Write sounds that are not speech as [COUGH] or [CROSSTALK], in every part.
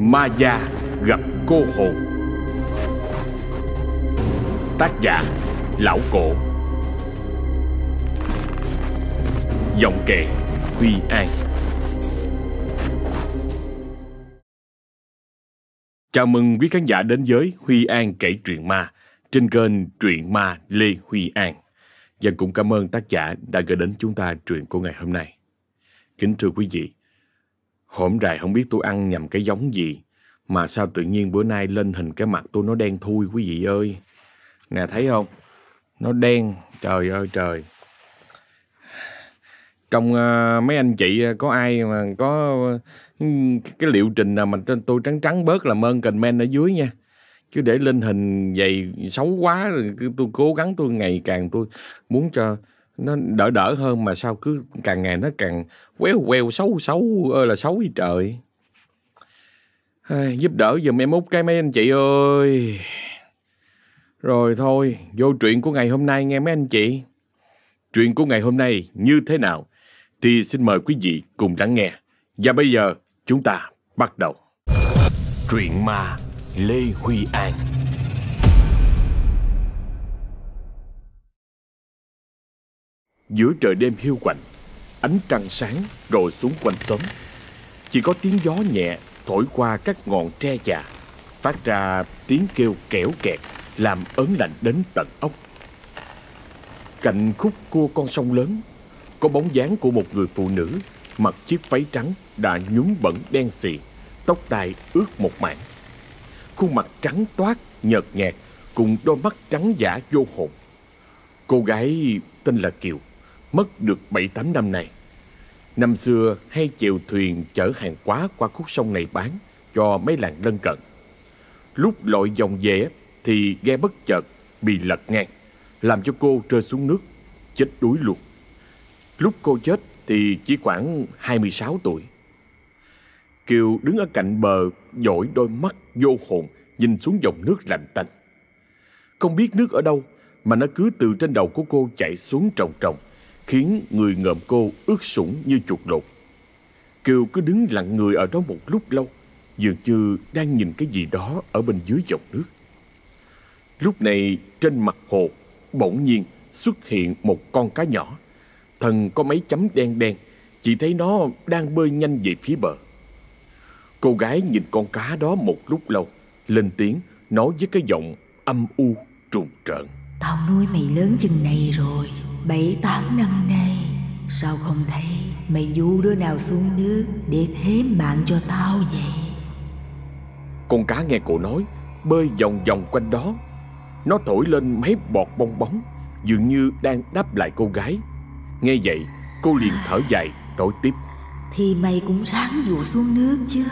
Ma Gia gặp cô hồn Tác giả Lão Cổ Giọng kệ Huy An Chào mừng quý khán giả đến với Huy An kể truyện ma trên kênh Truyện Ma Lê Huy An. Và cũng cảm ơn tác giả đã gửi đến chúng ta truyện của ngày hôm nay. Kính thưa quý vị, hổm rày không biết tôi ăn nhầm cái giống gì mà sao tự nhiên bữa nay lên hình cái mặt tôi nó đen thui quý vị ơi. Nè thấy không? Nó đen, trời ơi trời. Trong uh, mấy anh chị uh, có ai mà có uh, cái liệu trình nào mà trên tôi trắng trắng bớt làm ơn comment ở dưới nha. Chứ để lên hình vậy xấu quá rồi tôi cố gắng tôi ngày càng tôi muốn cho nó đỡ đỡ hơn mà sao cứ càng ngày nó càng quéo queo xấu xấu ơi là xấu đi trời. À, giúp đỡ giùm em út cái mấy anh chị ơi. Rồi thôi, vô chuyện của ngày hôm nay nghe mấy anh chị. Chuyện của ngày hôm nay như thế nào thì xin mời quý vị cùng lắng nghe. Và bây giờ chúng ta bắt đầu. Truyện ma Lê Huy An Giữa trời đêm hiu quạnh, ánh trăng sáng rồi xuống quanh xóm. Chỉ có tiếng gió nhẹ thổi qua các ngọn tre già, phát ra tiếng kêu kẽo kẹt, làm ớn lạnh đến tận ốc. Cạnh khúc cua con sông lớn, có bóng dáng của một người phụ nữ mặc chiếc váy trắng đã nhúng bẩn đen xì, tóc tai ướt một mảng. Khuôn mặt trắng toát, nhợt nhạt, cùng đôi mắt trắng giả vô hồn. Cô gái tên là Kiều, mất được 7-8 năm nay. Năm xưa hay chèo thuyền chở hàng quá qua khúc sông này bán cho mấy làng lân cận. Lúc lội dòng về thì ghe bất chợt bị lật ngang, làm cho cô rơi xuống nước, chết đuối luôn. Lúc cô chết thì chỉ khoảng 26 tuổi. Kiều đứng ở cạnh bờ, dội đôi mắt vô hồn, nhìn xuống dòng nước lạnh tanh. Không biết nước ở đâu, mà nó cứ từ trên đầu của cô chạy xuống trồng trồng, khiến người ngợm cô ướt sũng như chuột lột. Kiều cứ đứng lặng người ở đó một lúc lâu, dường như đang nhìn cái gì đó ở bên dưới dòng nước. Lúc này trên mặt hồ bỗng nhiên xuất hiện một con cá nhỏ. Thần có mấy chấm đen đen, chỉ thấy nó đang bơi nhanh về phía bờ. Cô gái nhìn con cá đó một lúc lâu, lên tiếng nói với cái giọng âm u trùng trợn. Tao nuôi mày lớn chừng này rồi, bảy tám năm nay. Sao không thấy mày du đứa nào xuống nước để thế mạng cho tao vậy? Con cá nghe cô nói, bơi vòng vòng quanh đó. Nó thổi lên mấy bọt bong bóng, dường như đang đáp lại cô gái. Nghe vậy, cô liền thở dài, nói tiếp. Thì mày cũng ráng dụ xuống nước chứ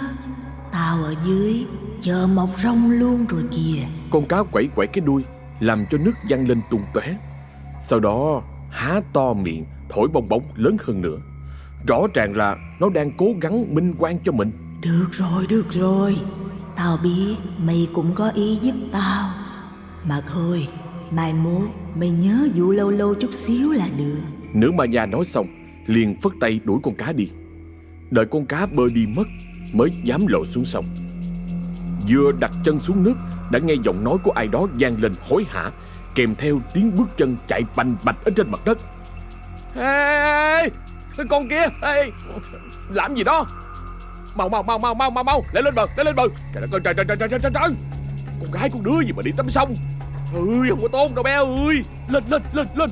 Tao ở dưới Chờ mọc rong luôn rồi kìa Con cá quẩy quẩy cái đuôi Làm cho nước văng lên tung tóe Sau đó há to miệng Thổi bong bóng lớn hơn nữa. Rõ ràng là nó đang cố gắng minh quan cho mình. Được rồi, được rồi. Tao biết mày cũng có ý giúp tao. Mà thôi Mai mốt mày nhớ dụ lâu lâu chút xíu là được. Nữ ma gia nói xong liền phất tay đuổi con cá đi. Đợi con cá bơi đi mất Mới dám lộ xuống sông. Vừa đặt chân xuống nước Đã nghe giọng nói của ai đó vang lên hối hả Kèm theo tiếng bước chân chạy bành bạch ở trên mặt đất. Ê, con kia ê, Làm gì đó? Mau mau mau mau mau mau mau Lên lên bờ lên lên bờ. Trời đất ơi trời trời trời trời trời trời. Con gái con đứa gì mà đi tắm sông Ơi không có tốt đâu bé ơi. Lên lên lên lên.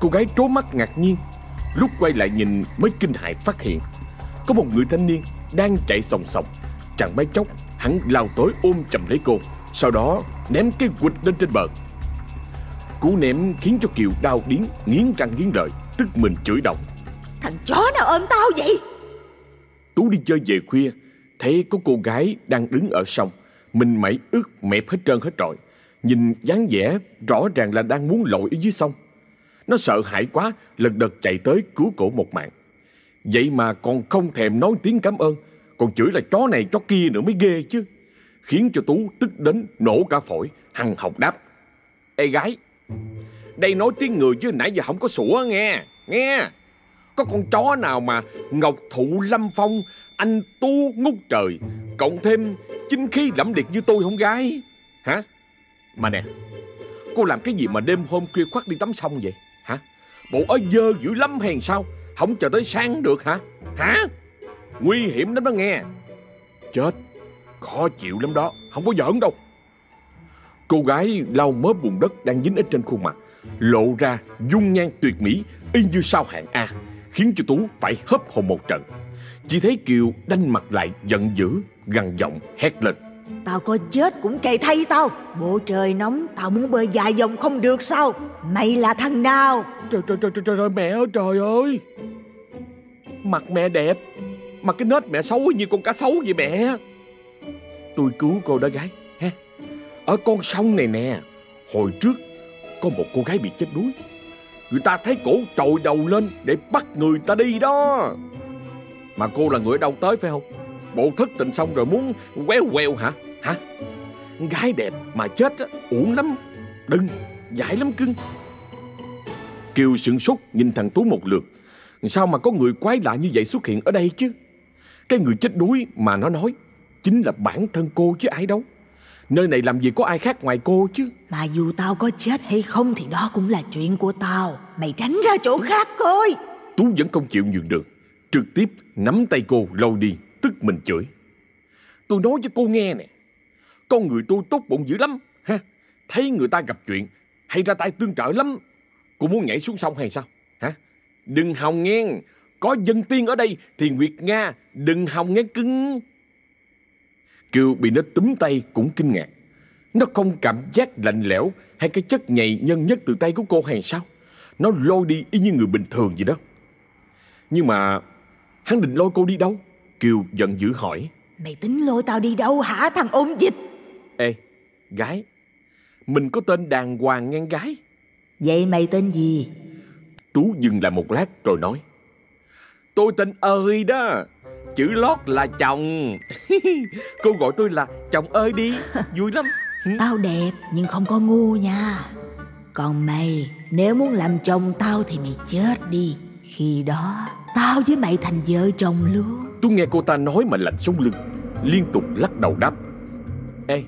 Cô gái trố mắt ngạc nhiên Lúc quay lại nhìn mới kinh hãi phát hiện Có một người thanh niên đang chạy sòng sòng. Chẳng mấy chốc hắn lao tới ôm chầm lấy cô Sau đó ném cái quịch lên trên bờ Cú ném khiến cho Kiều đau điếng Nghiến răng nghiến lợi Tức mình chửi động Thằng chó nào ôm tao vậy Tú đi chơi về khuya Thấy có cô gái đang đứng ở sông Mình mẩy ướt mẹp hết trơn hết trọi Nhìn dáng vẻ rõ ràng là đang muốn lội ở dưới sông nó sợ hãi quá, lật đật chạy tới cứu cổ một mạng. Vậy mà còn không thèm nói tiếng cảm ơn, còn chửi là chó này chó kia nữa mới ghê chứ. Khiến cho Tú tức đến nổ cả phổi, hằng học đáp. Ê gái, đây nói tiếng người chứ nãy giờ không có sủa nghe, nghe. Có con chó nào mà ngọc thụ lâm phong, anh tu ngút trời, cộng thêm chính khí lẫm liệt như tôi không gái? Hả? Mà nè Cô làm cái gì mà đêm hôm khuya khoắt đi tắm sông vậy? Hả? Bộ ở dơ dữ lắm hèn sao? Không chờ tới sáng được hả? Hả? Nguy hiểm lắm đó nghe. Chết. Khó chịu lắm đó. Không có giỡn đâu. Cô gái lau mớ bùn đất đang dính ở trên khuôn mặt Lộ ra dung nhan tuyệt mỹ Y như sao hạng A Khiến cho Tú phải hấp hồn một trận. Chỉ thấy Kiều đanh mặt lại giận dữ Gằn giọng hét lên. Tao có chết cũng kề thay tao. Bộ trời nóng Tao muốn bơi dài dòng không được sao? Mày là thằng nào? Trời trời trời trời, trời mẹ ơi trời ơi. Mặt mẹ đẹp Mà cái nết mẹ xấu như con cá sấu vậy mẹ. Tôi cứu cô đó gái ở con sông này nè, Hồi trước Có một cô gái bị chết đuối. Người ta thấy cổ trồi đầu lên Để bắt người ta đi đó. Mà cô là người ở đâu tới phải không? Bộ thất tình xong rồi muốn quéo queo hả? Hả? Gái đẹp mà chết á, Uổng lắm. Đừng, Dại lắm cưng. Kiều sửng sốt nhìn thằng Tú một lượt. Sao mà có người quái lạ như vậy xuất hiện ở đây chứ? Cái người chết đuối mà nó nói Chính là bản thân cô chứ ai đâu. Nơi này làm gì có ai khác ngoài cô chứ? Mà dù tao có chết hay không Thì đó cũng là chuyện của tao. Mày tránh ra chỗ khác coi Tú vẫn không chịu nhường đường. Trực tiếp nắm tay cô lôi đi Tức mình chửi. Tôi nói cho cô nghe nè. Con người tôi tốt bụng dữ lắm ha? Thấy người ta gặp chuyện Hay ra tay tương trợ lắm. Cô muốn nhảy xuống sông hay sao? Hả? Đừng hòng nghe. Có dân tiên ở đây thì Nguyệt Nga Đừng hòng nghe cưng Kiều bị nó túm tay cũng kinh ngạc. Nó không cảm giác lạnh lẽo Hay cái chất nhầy nhân nhất từ tay của cô hay sao? Nó lôi đi y như người bình thường vậy đó. Nhưng mà Hắn định lôi cô đi đâu? Kiều giận dữ hỏi. Mày tính lôi tao đi đâu hả thằng ôn dịch? Ê gái Mình có tên đàng hoàng ngang gái. Vậy mày tên gì? Tú dừng lại một lát rồi nói. Tôi tên ơi đó Chữ lót là chồng. [LAUGHS] Cô gọi tôi là chồng ơi đi. [LAUGHS] Vui lắm. Tao đẹp nhưng không có ngu nha. Còn mày Nếu muốn làm chồng tao thì mày chết đi. Khi đó Tao với mày thành vợ chồng luôn. Tú nghe cô ta nói mà lạnh sống lưng Liên tục lắc đầu đáp. Ê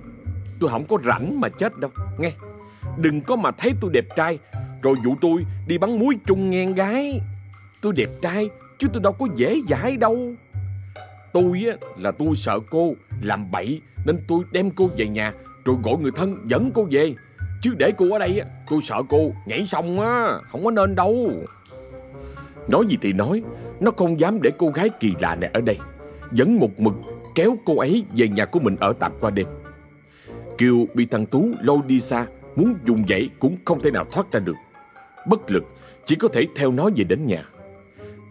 tôi không có rảnh mà chết đâu. Nghe Đừng có mà thấy tôi đẹp trai. Rồi dụ tôi đi bắn muối chung ngang gái. Tôi đẹp trai Chứ tôi đâu có dễ dãi đâu Tôi á, là tôi sợ cô làm bậy Nên tôi đem cô về nhà Rồi gọi người thân dẫn cô về. Chứ để cô ở đây á, tôi sợ cô nhảy sông á Không có nên đâu. Nói gì thì nói Nó không dám để cô gái kỳ lạ này ở đây. Dẫn một mực kéo cô ấy về nhà của mình ở tạm qua đêm. Kiều bị thằng Tú lôi đi xa Muốn dùng dãy cũng không thể nào thoát ra được. Bất lực Chỉ có thể theo nó về đến nhà.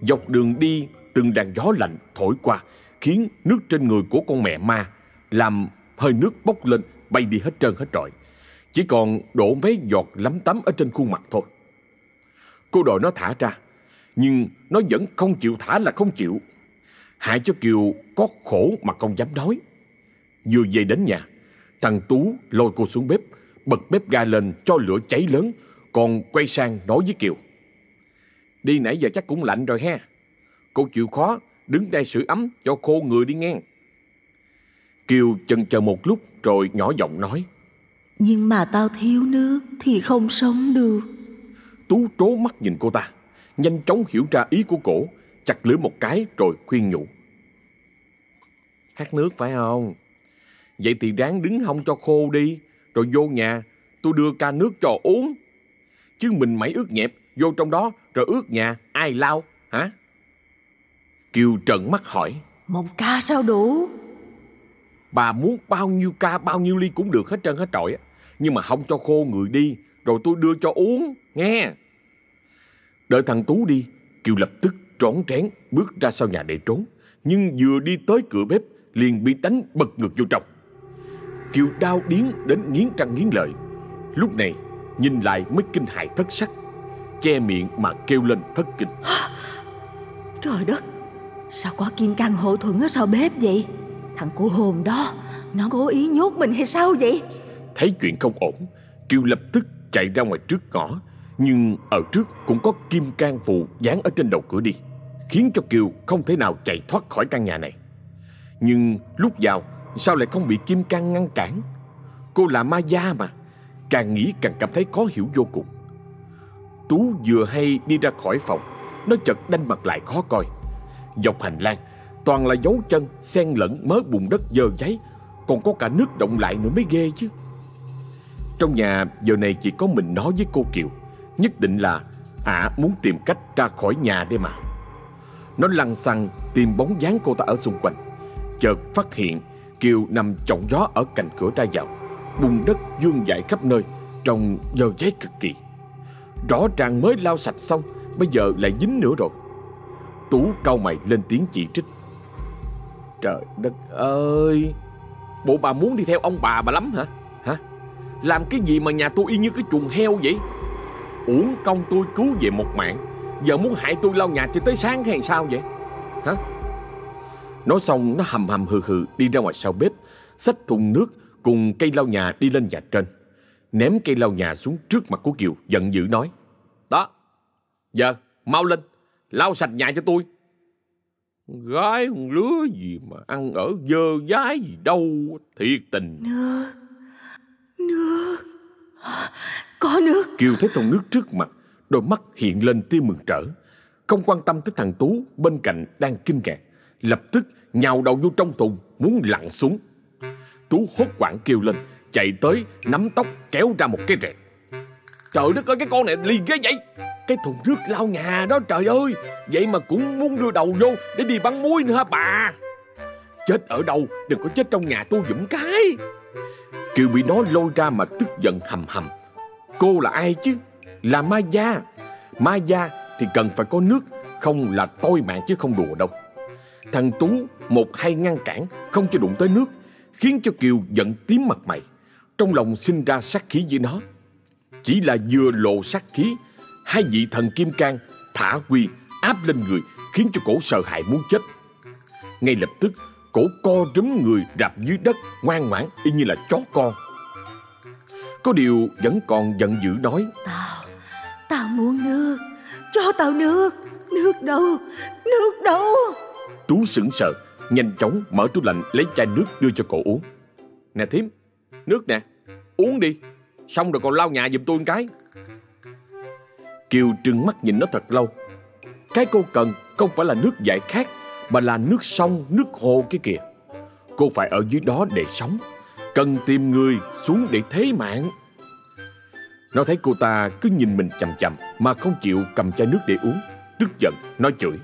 Dọc đường đi Từng đàn gió lạnh thổi qua Khiến nước trên người của con mẹ ma, Làm hơi nước bốc lên, Bay đi hết trơn hết trọi. Chỉ còn đổ mấy giọt lấm tấm Ở trên khuôn mặt thôi. Cô đòi nó thả ra, Nhưng nó vẫn không chịu thả là không chịu. Hại cho Kiều có khổ mà không dám nói. Vừa về đến nhà, Thằng Tú lôi cô xuống bếp, Bật bếp ga lên cho lửa cháy lớn, Còn quay sang nói với Kiều. Đi nãy giờ chắc cũng lạnh rồi ha. Cô chịu khó Đứng đây sưởi ấm cho khô người đi ngang Kiều chần chờ một lúc Rồi nhỏ giọng nói. Nhưng mà tao thiếu nước Thì không sống được. Tú trố mắt nhìn cô ta Nhanh chóng hiểu ra ý của cổ Chặt lưỡi một cái rồi khuyên nhủ. Khát nước phải không? Vậy thì ráng đứng hông cho khô đi Rồi vô nhà Tôi đưa ca nước cho uống. Chứ mình mẩy ướt nhẹp Vô trong đó rồi ướt nhà Ai lau hả Kiều trợn mắt hỏi Một ca sao đủ? Bà muốn bao nhiêu ca bao nhiêu ly cũng được hết trơn hết trọi á. Nhưng mà không cho khô người đi Rồi tôi đưa cho uống Nghe. Đợi thằng Tú đi Kiều lập tức trón trén bước ra sau nhà để trốn. Nhưng vừa đi tới cửa bếp Liền bị đánh bật ngược vô trong. Kiều đau điếng đến nghiến răng nghiến lợi. Lúc này nhìn lại mới kinh hại thất sắc Che miệng mà kêu lên thất kinh. Trời đất Sao có kim cang hộ thuẫn ở sau bếp vậy? Thằng cô hồn đó, Nó cố ý nhốt mình hay sao vậy? Thấy chuyện không ổn, Kiều lập tức chạy ra ngoài trước ngõ, Nhưng ở trước cũng có kim can phù dán ở trên đầu cửa đi, Khiến cho Kiều không thể nào chạy thoát khỏi căn nhà này. Nhưng lúc vào, Sao lại không bị Kim Cang ngăn cản? Cô là ma gia mà, Càng nghĩ càng cảm thấy khó hiểu vô cùng. Tú vừa hay đi ra khỏi phòng, Nó chợt đanh mặt lại khó coi. Dọc hành lang. Toàn là dấu chân, xen lẫn mớ bùn đất dơ giấy. Còn có cả nước động lại nữa mới ghê chứ. Trong nhà, giờ này chỉ có mình nó với cô Kiều. Nhất định là ả muốn tìm cách ra khỏi nhà đây mà. Nó lăn xăng tìm bóng dáng cô ta ở xung quanh. Chợt phát hiện Kiều nằm trọng gió ở cạnh cửa ra vào. Bùn đất dương dại khắp nơi, Trông dơ giấy cực kỳ. Rõ ràng mới lau sạch xong, Bây giờ lại dính nữa rồi. Tú cau mày lên tiếng chỉ trích. Trời đất ơi, Bộ bà muốn đi theo ông bà bà lắm hả? Hả? Làm cái gì mà nhà tôi y như cái chuồng heo vậy? Uổng công tôi cứu về một mạng, Giờ muốn hại tôi lau nhà cho tới sáng hay sao vậy? Hả? Nói xong, nó hầm hầm hừ hừ đi ra ngoài sau bếp, Xách thùng nước cùng cây lau nhà đi lên nhà trên. Ném cây lau nhà xuống trước mặt của Kiều, Giận dữ nói. Đó, Giờ mau lên. Lau sạch nhà cho tôi. Gái con lứa gì mà ăn ở dơ dái gì đâu Thiệt tình. Nước Nước Có nước. Kiều thấy thùng nước trước mặt Đôi mắt hiện lên tia mừng trở. Không quan tâm tới thằng Tú bên cạnh đang kinh ngạc. Lập tức nhào đầu vô trong thùng Muốn lặn xuống. Tú hốt quảng kêu lên Chạy tới nắm tóc kéo ra một cái rẹt. Trời đất ơi cái con này liền ghê vậy cái thùng nước lau nhà đó, trời ơi. Vậy mà cũng muốn đưa đầu vô Để đi bắn muối nữa hả, bà? Chết ở đâu, đừng có chết trong nhà tôi dũng cái. Kiều bị nó lôi ra mà tức giận hầm hầm. Cô là ai chứ? Là ma gia. Ma gia thì cần phải có nước, Không là tôi mạng chứ không đùa đâu. Thằng Tú, một hay ngăn cản, Không cho đụng tới nước, Khiến cho Kiều giận tím mặt mày. Trong lòng sinh ra sát khí với nó. Chỉ là vừa lộ sát khí Hai vị thần kim cang Thả quy áp lên người Khiến cho cổ sợ hãi muốn chết. Ngay lập tức cổ co rúm người rạp dưới đất ngoan ngoãn y như là chó con. Có điều vẫn còn giận dữ nói Tao Tao muốn nước Cho tao nước Nước đâu Nước đâu? Tú sững sờ Nhanh chóng mở tủ lạnh lấy chai nước đưa cho cổ uống. Nè thím Nước nè Uống đi. Xong rồi còn lau nhà giùm tôi một cái Kiều trừng mắt nhìn nó thật lâu. Cái cô cần không phải là nước giải khát Mà là nước sông, nước hồ kia kìa. Cô phải ở dưới đó để sống Cần tìm người xuống để thế mạng. Nó thấy cô ta cứ nhìn mình chầm chầm Mà không chịu cầm chai nước để uống Tức giận, nói chửi.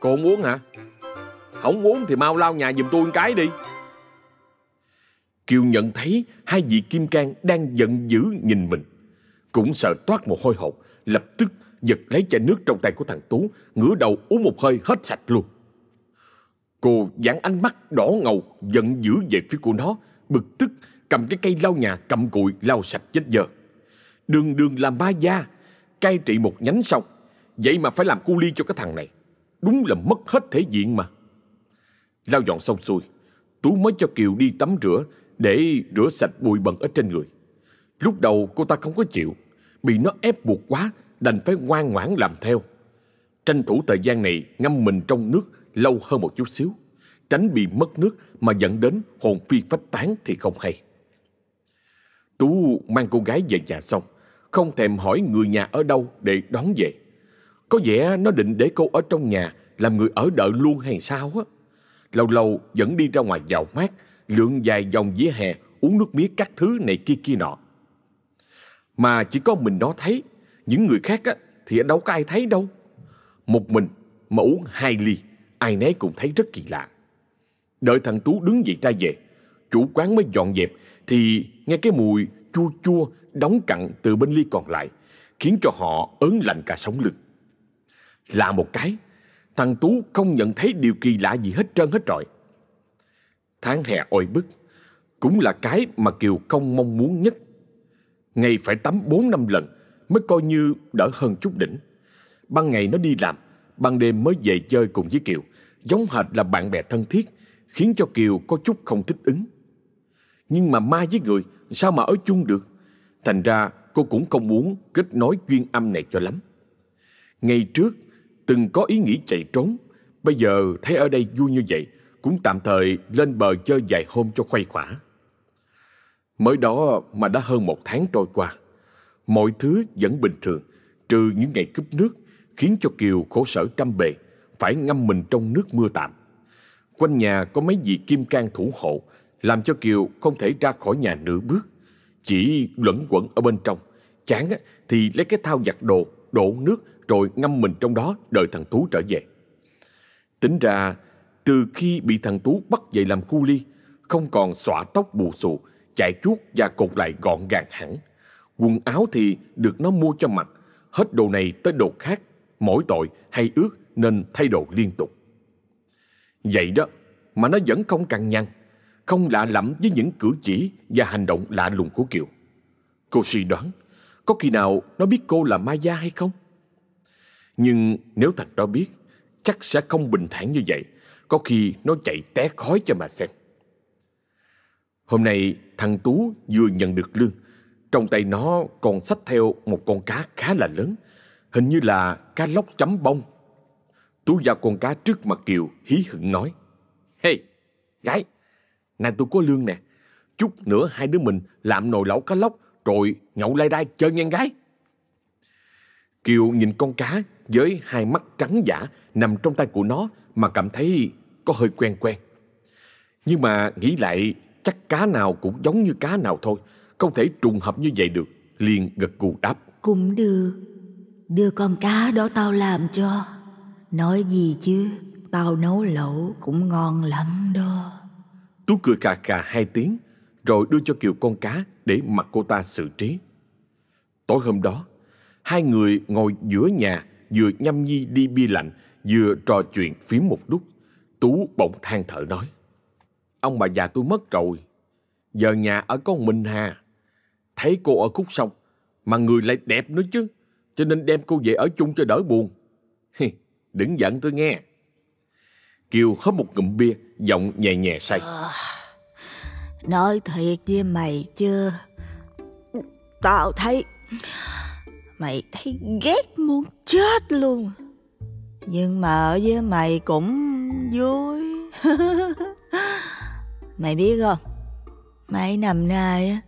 Cô không uống hả? Không uống thì mau lao nhà giùm tôi cái đi. Kiều nhận thấy hai vị kim cang đang giận dữ nhìn mình. Cũng sợ toát một hôi hột, Lập tức giật lấy chai nước trong tay của thằng Tú, Ngửa đầu uống một hơi hết sạch luôn. Cô dán ánh mắt đỏ ngầu, Giận dữ về phía của nó, Bực tức cầm cái cây lau nhà cầm cụi lau sạch chết dơ Đường đường làm ba gia, Cai trị một nhánh xong, Vậy mà phải làm cu ly cho cái thằng này. Đúng là mất hết thể diện mà. Lau dọn xong xuôi, Tú mới cho Kiều đi tắm rửa Để rửa sạch bụi bẩn ở trên người. Lúc đầu cô ta không có chịu Bị nó ép buộc quá, Đành phải ngoan ngoãn làm theo. Tranh thủ thời gian này ngâm mình trong nước lâu hơn một chút xíu, Tránh bị mất nước mà dẫn đến hồn phi phách tán thì không hay. Tú mang cô gái về nhà xong, Không thèm hỏi người nhà ở đâu để đón về. Có vẻ nó định để cô ở trong nhà Làm người ở đợi luôn hay sao á. Lâu lâu vẫn đi ra ngoài dạo mát, Lượn dài vòng vỉa hè, Uống nước mía các thứ này kia kia nọ. Mà chỉ có mình nó thấy. Những người khác á, thì đâu có ai thấy đâu. Một mình mà uống hai ly Ai nấy cũng thấy rất kỳ lạ. Đợi thằng Tú đứng dậy ra về Chủ quán mới dọn dẹp Thì nghe cái mùi chua chua Đóng cặn từ bên ly còn lại Khiến cho họ ớn lạnh cả sống lưng. Lạ một cái Thằng Tú không nhận thấy điều kỳ lạ gì hết trơn hết rồi. Tháng hè oi bức Cũng là cái mà Kiều không mong muốn nhất. Ngày phải tắm 4 năm lần Mới coi như đỡ hơn chút đỉnh. Ban ngày nó đi làm, Ban đêm mới về chơi cùng với Kiều. Giống hệt là bạn bè thân thiết, Khiến cho Kiều có chút không thích ứng. Nhưng mà ma với người, Sao mà ở chung được? Thành ra cô cũng không muốn kết nối duyên âm này cho lắm. Ngày trước, từng có ý nghĩ chạy trốn. Bây giờ thấy ở đây vui như vậy, cũng tạm thời lên bờ chơi vài hôm cho khuây khỏa. Mới đó mà đã hơn một tháng trôi qua. Mọi thứ vẫn bình thường, trừ những ngày cúp nước khiến cho Kiều khổ sở trăm bề, phải ngâm mình trong nước mưa tạm. Quanh nhà có mấy vị kim can thủ hộ, làm cho Kiều không thể ra khỏi nhà nửa bước. Chỉ luẩn quẩn ở bên trong, chán thì lấy cái thao giặt đồ, đổ nước rồi ngâm mình trong đó đợi thằng Tú trở về. Tính ra, từ khi bị thằng Tú bắt dậy làm cu ly, không còn xõa tóc bù xù, chạy chuốt và cột lại gọn gàng hẳn. Quần áo thì được nó mua cho mặc, hết đồ này tới đồ khác, mỗi tội hay ướt nên thay đồ liên tục. Vậy đó, mà nó vẫn không cằn nhằn, không lạ lẫm với những cử chỉ và hành động lạ lùng của Kiều. Cô suy đoán, có khi nào nó biết cô là Maya hay không? Nhưng nếu thằng đó biết, chắc sẽ không bình thản như vậy. Có khi nó chạy té khói cho mà xem. Hôm nay thằng Tú vừa nhận được lương. Trong tay nó còn xách theo một con cá khá là lớn. Hình như là cá lóc chấm bông. Tú giao con cá trước mặt Kiều hí hửng nói. Hey, gái, nay tôi có lương nè. Chút nữa hai đứa mình làm nồi lẩu cá lóc rồi nhậu lai đai chơi ngang gái. Kiều nhìn con cá với hai mắt trắng giả nằm trong tay của nó mà cảm thấy có hơi quen quen. Nhưng mà nghĩ lại chắc cá nào cũng giống như cá nào thôi, không thể trùng hợp như vậy được. Liền gật gù đáp. Cũng được, đưa con cá đó tao làm cho. Nói gì chứ, tao nấu lẩu cũng ngon lắm đó. Tú cười cà cà hai tiếng, rồi đưa cho Kiều con cá để mặc cô ta xử trí. Tối hôm đó, hai người ngồi giữa nhà vừa nhâm nhi đi bia lạnh, vừa trò chuyện phím một lúc. Tú bỗng than thở nói. Ông bà già tôi mất rồi. Giờ nhà ở con mình hà. Thấy cô ở khúc sông, mà người lại đẹp nữa chứ. Cho nên đem cô về ở chung cho đỡ buồn. Đừng giận tôi nghe. Kiều hớp một ngụm bia, giọng nhẹ nhẹ say. À, nói thiệt với mày chưa? Tao thấy Mày thấy ghét muốn chết luôn Nhưng mà ở với mày cũng vui [LAUGHS] Mày biết không? Mấy năm nay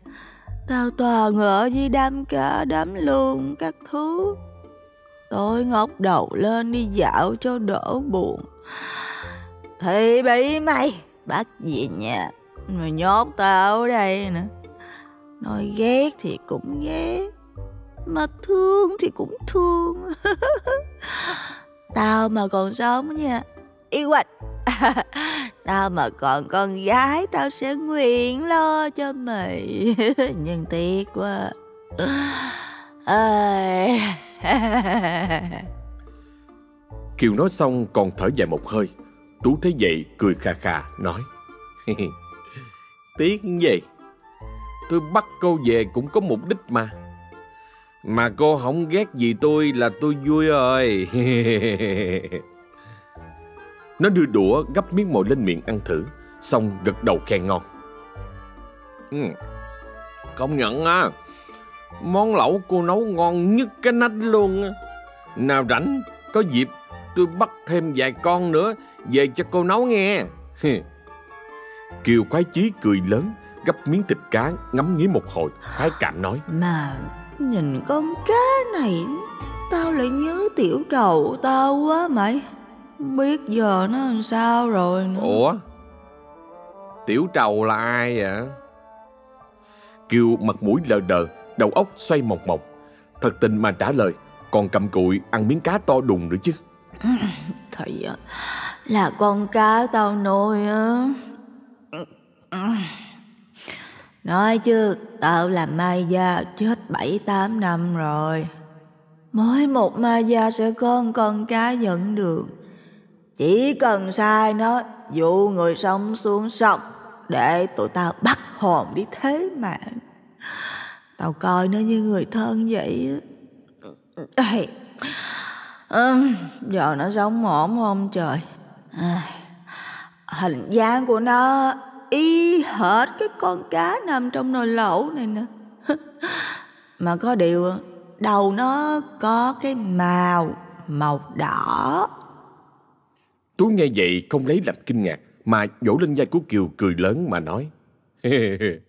Tao toàn ở với đám cá đám luôn các thứ. Tối ngóc đầu lên đi dạo cho đỡ buồn. Thì bị mày, bắt về nhà. Mà nhốt tao ở đây nè Nói ghét thì cũng ghét, mà thương thì cũng thương. [LAUGHS] Tao mà còn sống nha, Y hoạch. Tao mà còn con gái, Tao sẽ nguyện lo cho mày. [LAUGHS] Nhưng tiếc quá. Ơi. Kiều nói xong còn thở dài một hơi. Tú thấy vậy cười khà khà nói. [LAUGHS] Tiếc gì? Tôi bắt cô về cũng có mục đích mà. Mà cô không ghét gì tôi là tôi vui rồi. [LAUGHS] Nó đưa đũa gấp miếng mồi lên miệng ăn thử, xong gật đầu khen ngon. Ừ, công nhận á, món lẩu cô nấu ngon nhất cái nách luôn á. Nào rảnh, có dịp tôi bắt thêm vài con nữa về cho cô nấu nghe. Kiều khoái chí cười lớn, gấp miếng thịt cá ngắm nghía một hồi, khoái cảm nói. Mà Nhìn con cá này Tao lại nhớ tiểu đầu tao quá mày biết giờ nó làm sao rồi nữa. Ủa? Tiểu trầu là ai vậy? Kiều mặt mũi lờ đờ Đầu óc xoay mọc mọc Thật tình mà trả lời Còn cầm cụi ăn miếng cá to đùng nữa chứ. [COUGHS] Thầy Là con cá tao nuôi á. [COUGHS] Nói chứ, tao làm mai gia chết bảy tám năm rồi. Mỗi một ma gia sẽ có con cá dẫn đường. Chỉ cần sai nó dụ người sống xuống sông để tụi tao bắt hồn đi thế mạng. Tao coi nó như người thân vậy. Ê, à, giờ nó sống ổn không trời? À, hình dáng của nó y hệt cái con cá nằm trong nồi lẩu này nè [LAUGHS] mà có điều đầu nó có cái màu màu đỏ tú nghe vậy không lấy làm kinh ngạc, mà vỗ lên vai của Kiều cười lớn mà nói. [LAUGHS]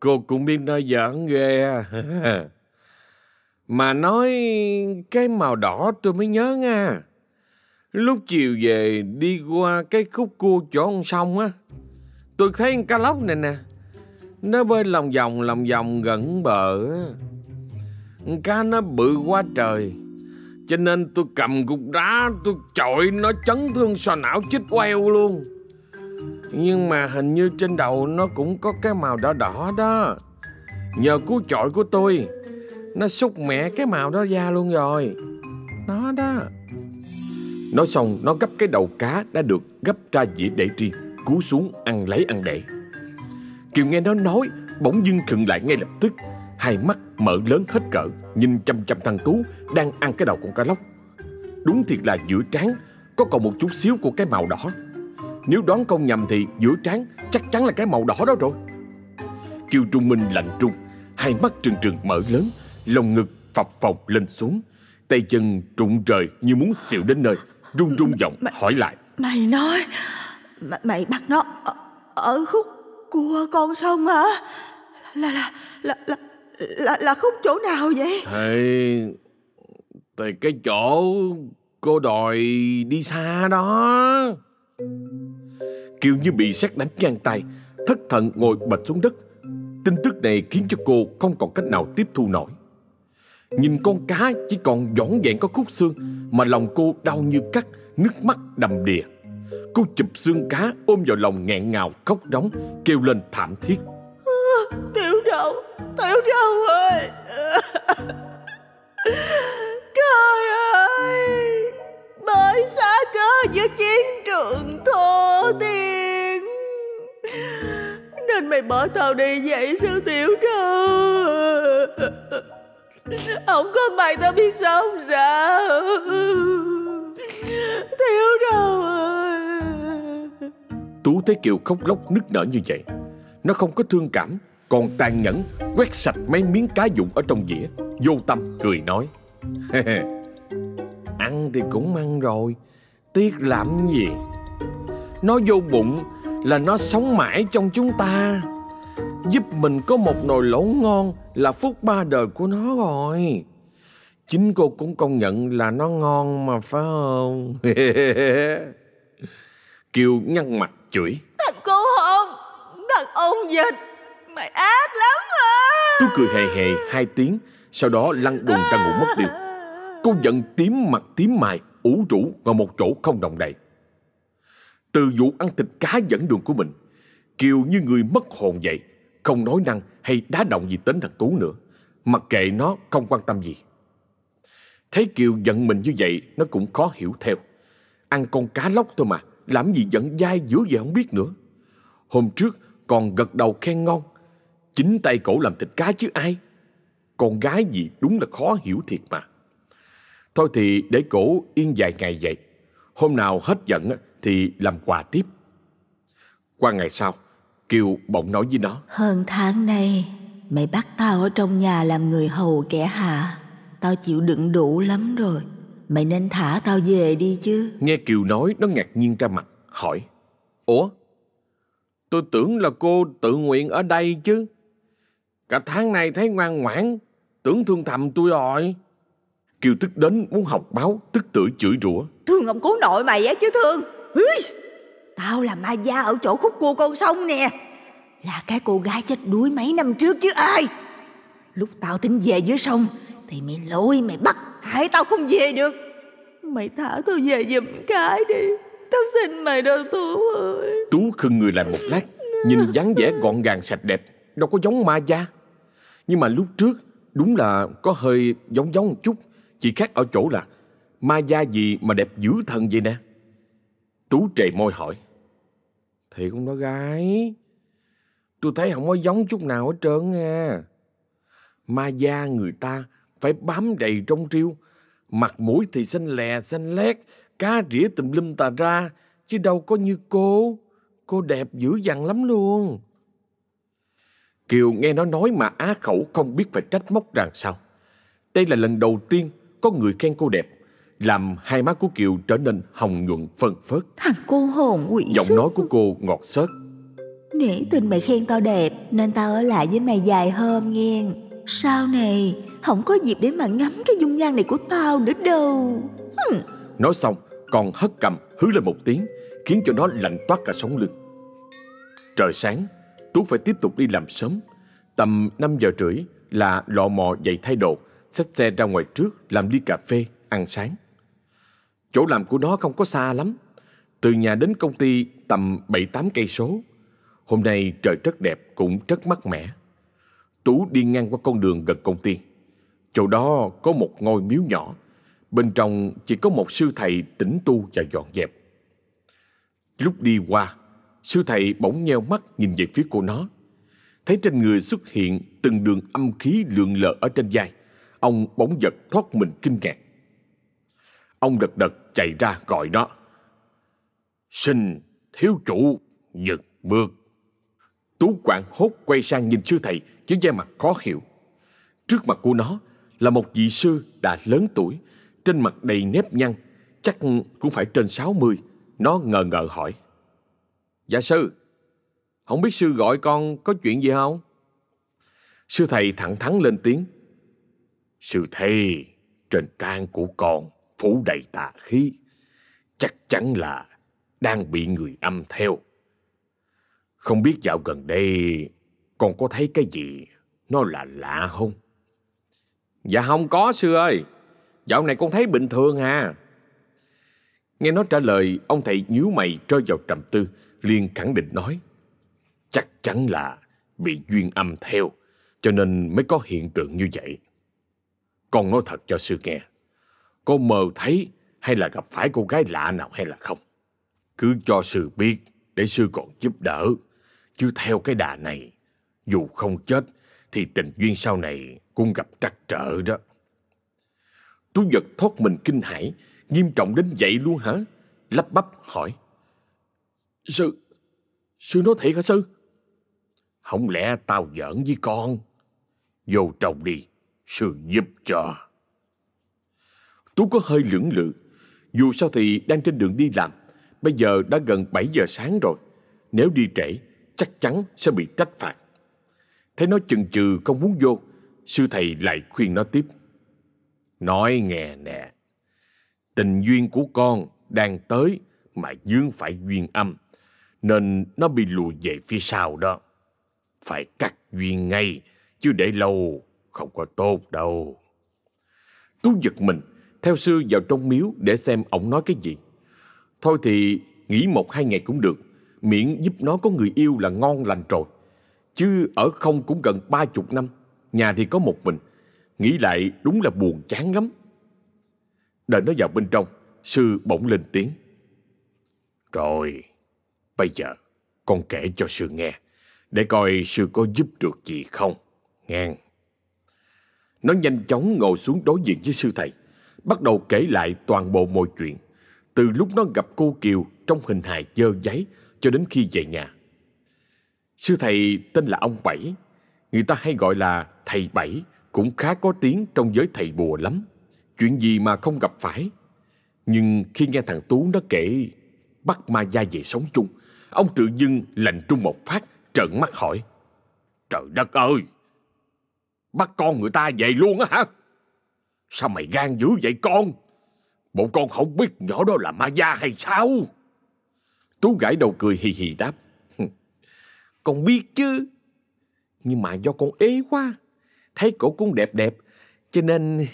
Cô cũng biết nói giỡn ghê. Mà nói cái màu đỏ tôi mới nhớ nha. Lúc chiều về đi qua cái khúc cua chỗ con sông á. Tôi thấy con cá lóc này nè. Nó bơi lòng vòng lòng vòng gần bờ á. Con cá nó bự quá trời. Cho nên tôi cầm cục đá tôi chọi nó chấn thương sò não chích queo luôn. Nhưng mà hình như trên đầu nó cũng có cái màu đỏ đỏ đó. Nhờ cú chọi của tôi, nó xúc mẹ cái màu đó ra luôn rồi. Nó đó. Nói xong nó gấp cái đầu cá đã được gấp ra dĩa để riêng, cú xuống ăn lấy ăn để. Kiều nghe nó nói, bỗng dưng khựng lại ngay lập tức, hai mắt mở lớn hết cỡ, nhìn chăm chăm thằng Tú đang ăn cái đầu con cá lóc. Đúng thiệt là giữa trán có còn một chút xíu của cái màu đỏ. Nếu đoán không nhầm thì giữa trán chắc chắn là cái màu đỏ đó rồi. Kiều Trung Minh lạnh trung, hai mắt trừng trừng mở lớn, lồng ngực phập phồng lên xuống, tay chân trụng trời như muốn xịu đến nơi, run run giọng hỏi lại. Mày nói Mày, mày bắt nó ở, ở khúc cua con sông hả là là là là là, là khúc chỗ nào vậy Thì, thì cái chỗ cô đòi đi xa đó. Kiều như bị sét đánh ngang tay, thất thần ngồi bệt xuống đất. Tin tức này khiến cho cô không còn cách nào tiếp thu nổi. Nhìn con cá chỉ còn vỏn vẹn có khúc xương mà lòng cô đau như cắt, nước mắt đầm đìa. Cô chụp xương cá ôm vào lòng nghẹn ngào khóc rống, kêu lên thảm thiết tiểu đâu tiểu Châu ơi trời ơi bởi xa cơ giữa chiến trường thô tiên nên mày bỏ tao đi vậy sao tiểu đâu không có mày tao biết sống sao. Tiểu đâu ơi. Tú thấy Kiều khóc lóc nức nở như vậy. Nó không có thương cảm, còn tàn nhẫn quét sạch mấy miếng cá dụng ở trong dĩa. Vô tâm cười nói. [LAUGHS] ăn thì cũng ăn rồi, tiếc làm gì. Nó vô bụng là nó sống mãi trong chúng ta. Giúp mình có một nồi lẩu ngon là phúc ba đời của nó rồi. Chính cô cũng công nhận là nó ngon mà phải không? [LAUGHS] Kiều nhăn mặt chửi. Thằng cô hồn Thằng ôn dịch Mày ác lắm à. Tú cười hề hề hai tiếng, Sau đó lăn đùng ra ngủ mất tiêu. Cô giận tím mặt tím mày, ủ rũ ngồi một chỗ không động đậy. Từ vụ ăn thịt cá dẫn đường của mình, Kiều như người mất hồn vậy, Không nói năng hay đá động gì đến thằng Tú nữa, Mặc kệ nó không quan tâm gì. Thấy Kiều giận mình như vậy, Nó cũng khó hiểu theo. Ăn con cá lóc thôi mà, Làm gì giận dai dữ vậy không biết nữa. Hôm trước còn gật đầu khen ngon Chính tay cổ làm thịt cá chứ ai? Con gái gì đúng là khó hiểu thiệt mà. Thôi thì để cổ yên vài ngày vậy. Hôm nào hết giận thì làm quà tiếp. Qua ngày sau Kiều bỗng nói với nó. Hơn tháng nay Mày bắt tao ở trong nhà làm người hầu kẻ hạ. Tao chịu đựng đủ lắm rồi. Mày nên thả tao về đi chứ. Nghe Kiều nói nó ngạc nhiên ra mặt Hỏi. Ủa? Tôi tưởng là cô tự nguyện ở đây chứ Cả tháng nay thấy ngoan ngoãn Tưởng thương thầm tôi rồi. Kiều tức đến muốn học báo Tức tưởi chửi rủa. Thương ông cố nội mày á chứ thương. Hứ! Tao là ma gia ở chỗ khúc cua con sông nè. Là cái cô gái chết đuối mấy năm trước chứ ai. Lúc tao tính về dưới sông Thì mày lôi mày bắt Hại tao không về được. Mày thả tao về giùm cái đi Tao xin mày đâu Tú ơi. Tú khừng người lại một lát Nhìn dáng vẻ gọn gàng sạch đẹp Đâu có giống ma gia nhưng mà lúc trước, đúng là có hơi giống giống một chút. Chỉ khác ở chỗ là Ma gia gì mà đẹp dữ thần vậy nè? Tú trề môi hỏi. Thì con nói gái. Tôi thấy không có giống chút nào hết trơn nha Ma gia người ta Phải bám đầy trong riêu. Mặt mũi thì xanh lè, xanh lét, Cá rỉa tùm lum tà ra. Chứ đâu có như cô. Cô đẹp dữ dằn lắm luôn. Kiều nghe nó nói mà á khẩu không biết phải trách móc rằng sao Đây là lần đầu tiên có người khen cô đẹp làm hai má của Kiều trở nên hồng nhuận phân phớt. Thằng cô hồn quỷ Giọng sức. nói của cô ngọt xớt. Nể tình mày khen tao đẹp Nên tao ở lại với mày dài hôm nghe Sau này Không có dịp để mà ngắm cái dung nhan này của tao nữa đâu Nói xong, còn hất cầm hứ lên một tiếng, khiến cho nó lạnh toát cả sống lưng. Trời sáng, Tú phải tiếp tục đi làm sớm. Tầm 5 giờ rưỡi là lọ mò dậy thay đồ, xách xe ra ngoài trước làm ly cà phê, ăn sáng. Chỗ làm của nó không có xa lắm. Từ nhà đến công ty tầm 7-8 cây số. Hôm nay trời rất đẹp cũng rất mát mẻ. Tú đi ngang qua con đường gần công ty. Chỗ đó có một ngôi miếu nhỏ. Bên trong chỉ có một sư thầy tĩnh tu và dọn dẹp. Lúc đi qua, sư thầy bỗng nheo mắt nhìn về phía cô nó. Thấy trên người xuất hiện từng đường âm khí lượn lờ ở trên vai. Ông bỗng giật thoát mình kinh ngạc. Ông đật đật chạy ra gọi nó. Xin thiếu chủ dừng bước. Tú quảng hốt quay sang nhìn sư thầy với vẻ mặt khó hiểu. Trước mặt của nó là một vị sư đã lớn tuổi, trên mặt đầy nếp nhăn, chắc cũng phải trên 60. Nó ngờ ngờ hỏi. Dạ sư, không biết sư gọi con có chuyện gì không? Sư thầy thẳng thắn lên tiếng. Sư thầy, trên trang của con phủ đầy tà khí. Chắc chắn là đang bị người âm theo. Không biết dạo gần đây con có thấy cái gì nó là lạ không? Dạ không có sư ơi. Dạo này con thấy bình thường à. Nghe nó trả lời, ông thầy nhíu mày rơi vào trầm tư, liền khẳng định nói. Chắc chắn là bị duyên âm theo, cho nên mới có hiện tượng như vậy. Con nói thật cho sư nghe. có mơ thấy hay là gặp phải cô gái lạ nào hay là không? Cứ cho sư biết để sư còn giúp đỡ. Chứ theo cái đà này, dù không chết thì tình duyên sau này cũng gặp trắc trở đó. Tú vật thoát mình kinh hãi, nghiêm trọng đến vậy luôn hả? Lắp bắp hỏi. Sư, sư nói thiệt hả sư? Không lẽ tao giỡn với con? Vô trong đi, sư giúp cho. Tú có hơi lưỡng lự. Dù sao thì đang trên đường đi làm, bây giờ đã gần 7 giờ sáng rồi. Nếu đi trễ, chắc chắn sẽ bị trách phạt. Thấy nó chừng chừ không muốn vô, sư thầy lại khuyên nó tiếp. Nói nghe nè, tình duyên của con đang tới mà dướng phải duyên âm, nên nó bị lùi về phía sau đó. Phải cắt duyên ngay, chứ để lâu không có tốt đâu. Tú giật mình, theo sư vào trong miếu để xem ổng nói cái gì. Thôi thì nghỉ một hai ngày cũng được, miễn giúp nó có người yêu là ngon lành rồi. Chứ ở không cũng gần ba chục năm, nhà thì có một mình, nghĩ lại đúng là buồn chán lắm. Đợi nó vào bên trong, sư bỗng lên tiếng. Rồi, bây giờ con kể cho sư nghe, để coi sư có giúp được gì không, nghe. Nó nhanh chóng ngồi xuống đối diện với sư thầy, bắt đầu kể lại toàn bộ mọi chuyện. Từ lúc nó gặp cô Kiều trong hình hài dơ giấy cho đến khi về nhà. Sư thầy tên là ông Bảy, người ta hay gọi là thầy Bảy, cũng khá có tiếng trong giới thầy bùa lắm. Chuyện gì mà không gặp phải. Nhưng khi nghe thằng Tú nó kể bắt ma gia về sống chung, ông tự dưng lạnh trung một phát, trợn mắt hỏi. Trời đất ơi! Bắt con người ta về luôn á hả? Sao mày gan dữ vậy con? Bộ con không biết nhỏ đó là ma gia hay sao? Tú gãi đầu cười hì hì đáp. Con biết chứ. Nhưng mà do con ế quá. Thấy cổ cũng đẹp đẹp. Cho nên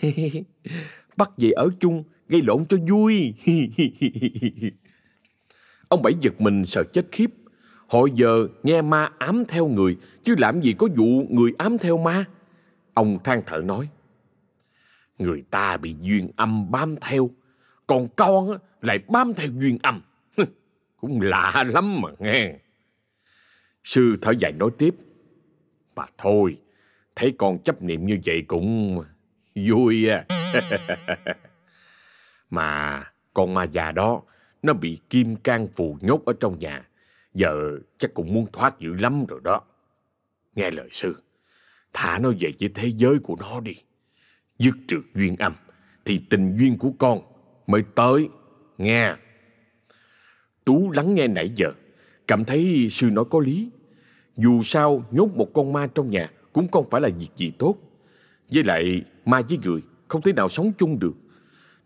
[LAUGHS] bắt về ở chung gây lộn cho vui. [LAUGHS] Ông Bảy giật mình sợ chết khiếp. Hồi giờ nghe ma ám theo người, chứ làm gì có vụ người ám theo ma. Ông than thở nói. Người ta bị duyên âm bám theo, còn con lại bám theo duyên âm. Cũng lạ lắm mà nghe. Sư thở dài nói tiếp. Mà thôi, thấy con chấp niệm như vậy cũng vui à. [LAUGHS] mà con ma già đó, nó bị kim can phù nhốt ở trong nhà. Giờ chắc cũng muốn thoát dữ lắm rồi đó. Nghe lời sư, thả nó về với thế giới của nó đi. Dứt trượt duyên âm, thì tình duyên của con mới tới, nghe. Tú lắng nghe nãy giờ, cảm thấy sư nói có lý. Dù sao nhốt một con ma trong nhà cũng không phải là việc gì tốt. Với lại ma với người không thể nào sống chung được.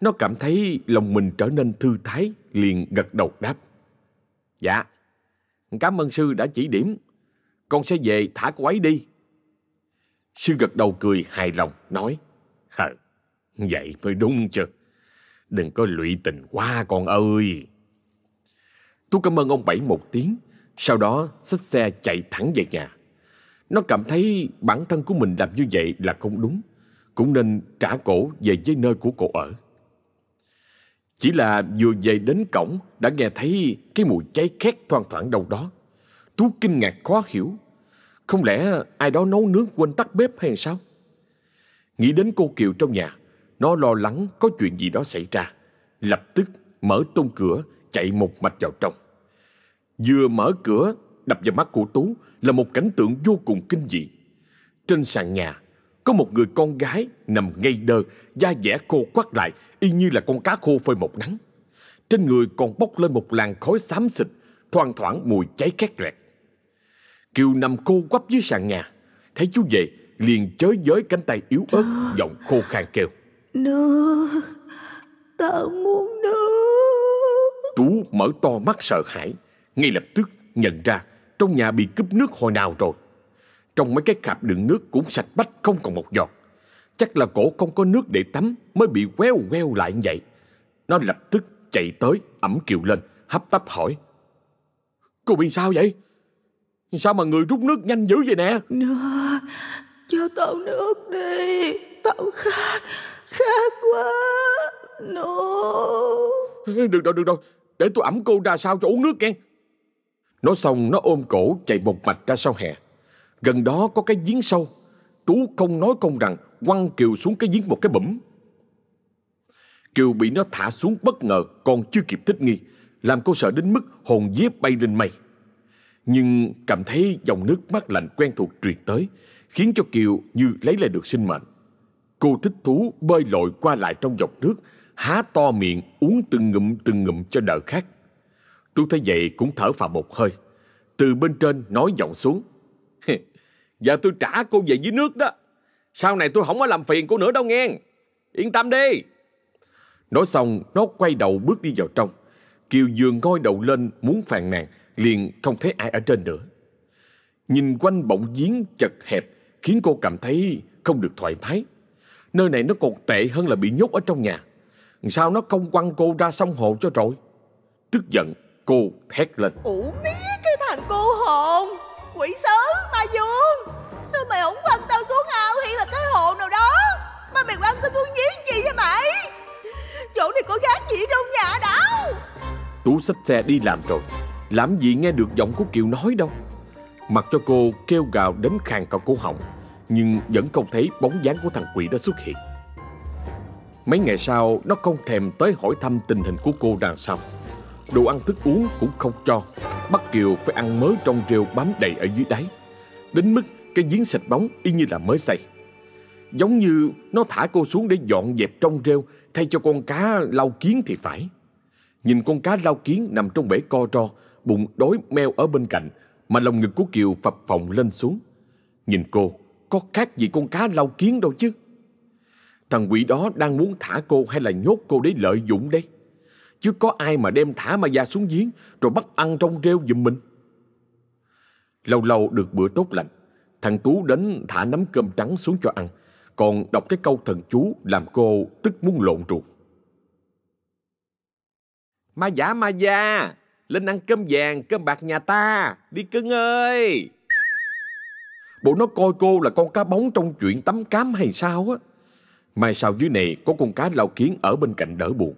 Nó cảm thấy lòng mình trở nên thư thái, liền gật đầu đáp. Dạ, cảm ơn sư đã chỉ điểm. Con sẽ về thả cô ấy đi. Sư gật đầu cười hài lòng, nói. Hờ, vậy mới đúng chứ. Đừng có lụy tình quá con ơi. Tôi cảm ơn ông Bảy một tiếng, sau đó xách xe chạy thẳng về nhà. Nó cảm thấy bản thân của mình làm như vậy là không đúng, cũng nên trả cổ về với nơi của cổ ở. Chỉ là vừa về đến cổng đã nghe thấy cái mùi cháy khét thoang thoảng đâu đó. Tú kinh ngạc khó hiểu. Không lẽ ai đó nấu nướng quên tắt bếp hay sao? Nghĩ đến cô Kiều trong nhà, nó lo lắng có chuyện gì đó xảy ra. Lập tức mở tung cửa, chạy một mạch vào trong. Vừa mở cửa, đập vào mắt của Tú là một cảnh tượng vô cùng kinh dị. Trên sàn nhà, có một người con gái nằm ngay đơ, da dẻ khô quắt lại, y như là con cá khô phơi một nắng. Trên người còn bốc lên một làn khói xám xịt, thoang thoảng mùi cháy khét lẹt. Kiều nằm cô quắp dưới sàn nhà, thấy chú về, liền chới giới cánh tay yếu ớt, giọng khô khan kêu. Nước, tao muốn nước. Tú mở to mắt sợ hãi, ngay lập tức nhận ra trong nhà bị cúp nước hồi nào rồi. Trong mấy cái cạp đựng nước cũng sạch bách không còn một giọt. Chắc là cổ không có nước để tắm mới bị queo queo lại như vậy. Nó lập tức chạy tới, ẩm kiều lên, hấp tấp hỏi. Cô bị sao vậy? Sao mà người rút nước nhanh dữ vậy nè? Nước, cho tao nước đi. Tao khát, khát quá. Nước. Được rồi, được rồi. Để tôi ẩm cô ra sao cho uống nước nghe. Nói xong nó ôm cổ chạy một mạch ra sau hè. Gần đó có cái giếng sâu. Tú không nói công rằng quăng Kiều xuống cái giếng một cái bẩm Kiều bị nó thả xuống bất ngờ còn chưa kịp thích nghi. Làm cô sợ đến mức hồn vía bay lên mây. Nhưng cảm thấy dòng nước mắt lạnh quen thuộc truyền tới khiến cho Kiều như lấy lại được sinh mệnh. Cô thích thú bơi lội qua lại trong dòng nước, há to miệng uống từng ngụm từng ngụm cho đỡ khát. Tôi thấy vậy cũng thở phào một hơi. Từ bên trên nói giọng xuống. Giờ tôi trả cô về dưới nước đó. Sau này tôi không có làm phiền cô nữa đâu nghe. Yên tâm đi. Nói xong, nó quay đầu bước đi vào trong. Kiều Dương ngoi đầu lên muốn phàn nàn, liền không thấy ai ở trên nữa. Nhìn quanh bỗng giếng chật hẹp, khiến cô cảm thấy không được thoải mái. Nơi này nó còn tệ hơn là bị nhốt ở trong nhà. Sao nó không quăng cô ra sông hồ cho rồi? Tức giận, cô thét lên. Ủ mía cái thằng cô hồn. Quỷ sứ, ma dương. Sao mày không quăng tao xuống ao hay là cái hồ nào đó? Mà mày quăng tao xuống giếng chi vậy mày? Chỗ này có gác gì trong nhà đâu? Tú xách xe đi làm rồi. Làm gì nghe được giọng của Kiều nói đâu. Mặc cho cô kêu gào đến khàn cả cổ họng nhưng vẫn không thấy bóng dáng của thằng quỷ đó xuất hiện. Mấy ngày sau, nó không thèm tới hỏi thăm tình hình của cô đằng sau. Đồ ăn thức uống cũng không cho, bắt Kiều phải ăn mớ trong rêu bám đầy ở dưới đáy. Đến mức cái giếng sạch bóng y như là mới xây. Giống như nó thả cô xuống để dọn dẹp trong rêu thay cho con cá lau kiến thì phải. Nhìn con cá lau kiến nằm trong bể co ro, bụng đói meo ở bên cạnh, mà lòng ngực của Kiều phập phồng lên xuống. Nhìn cô, có khác gì con cá lau kiến đâu chứ. Thằng quỷ đó đang muốn thả cô hay là nhốt cô để lợi dụng đây? Chứ có ai mà đem thả ma da xuống giếng rồi bắt ăn trong rêu giùm mình. Lâu lâu được bữa tốt lành, thằng Tú đến thả nắm cơm trắng xuống cho ăn, còn đọc cái câu thần chú làm cô tức muốn lộn ruột. Ma giả ma da, lên ăn cơm vàng, cơm bạc nhà ta, đi cưng ơi! Bộ nó coi cô là con cá bóng trong chuyện tắm cám hay sao á. Mai sau dưới này có con cá lao kiến ở bên cạnh đỡ buồn.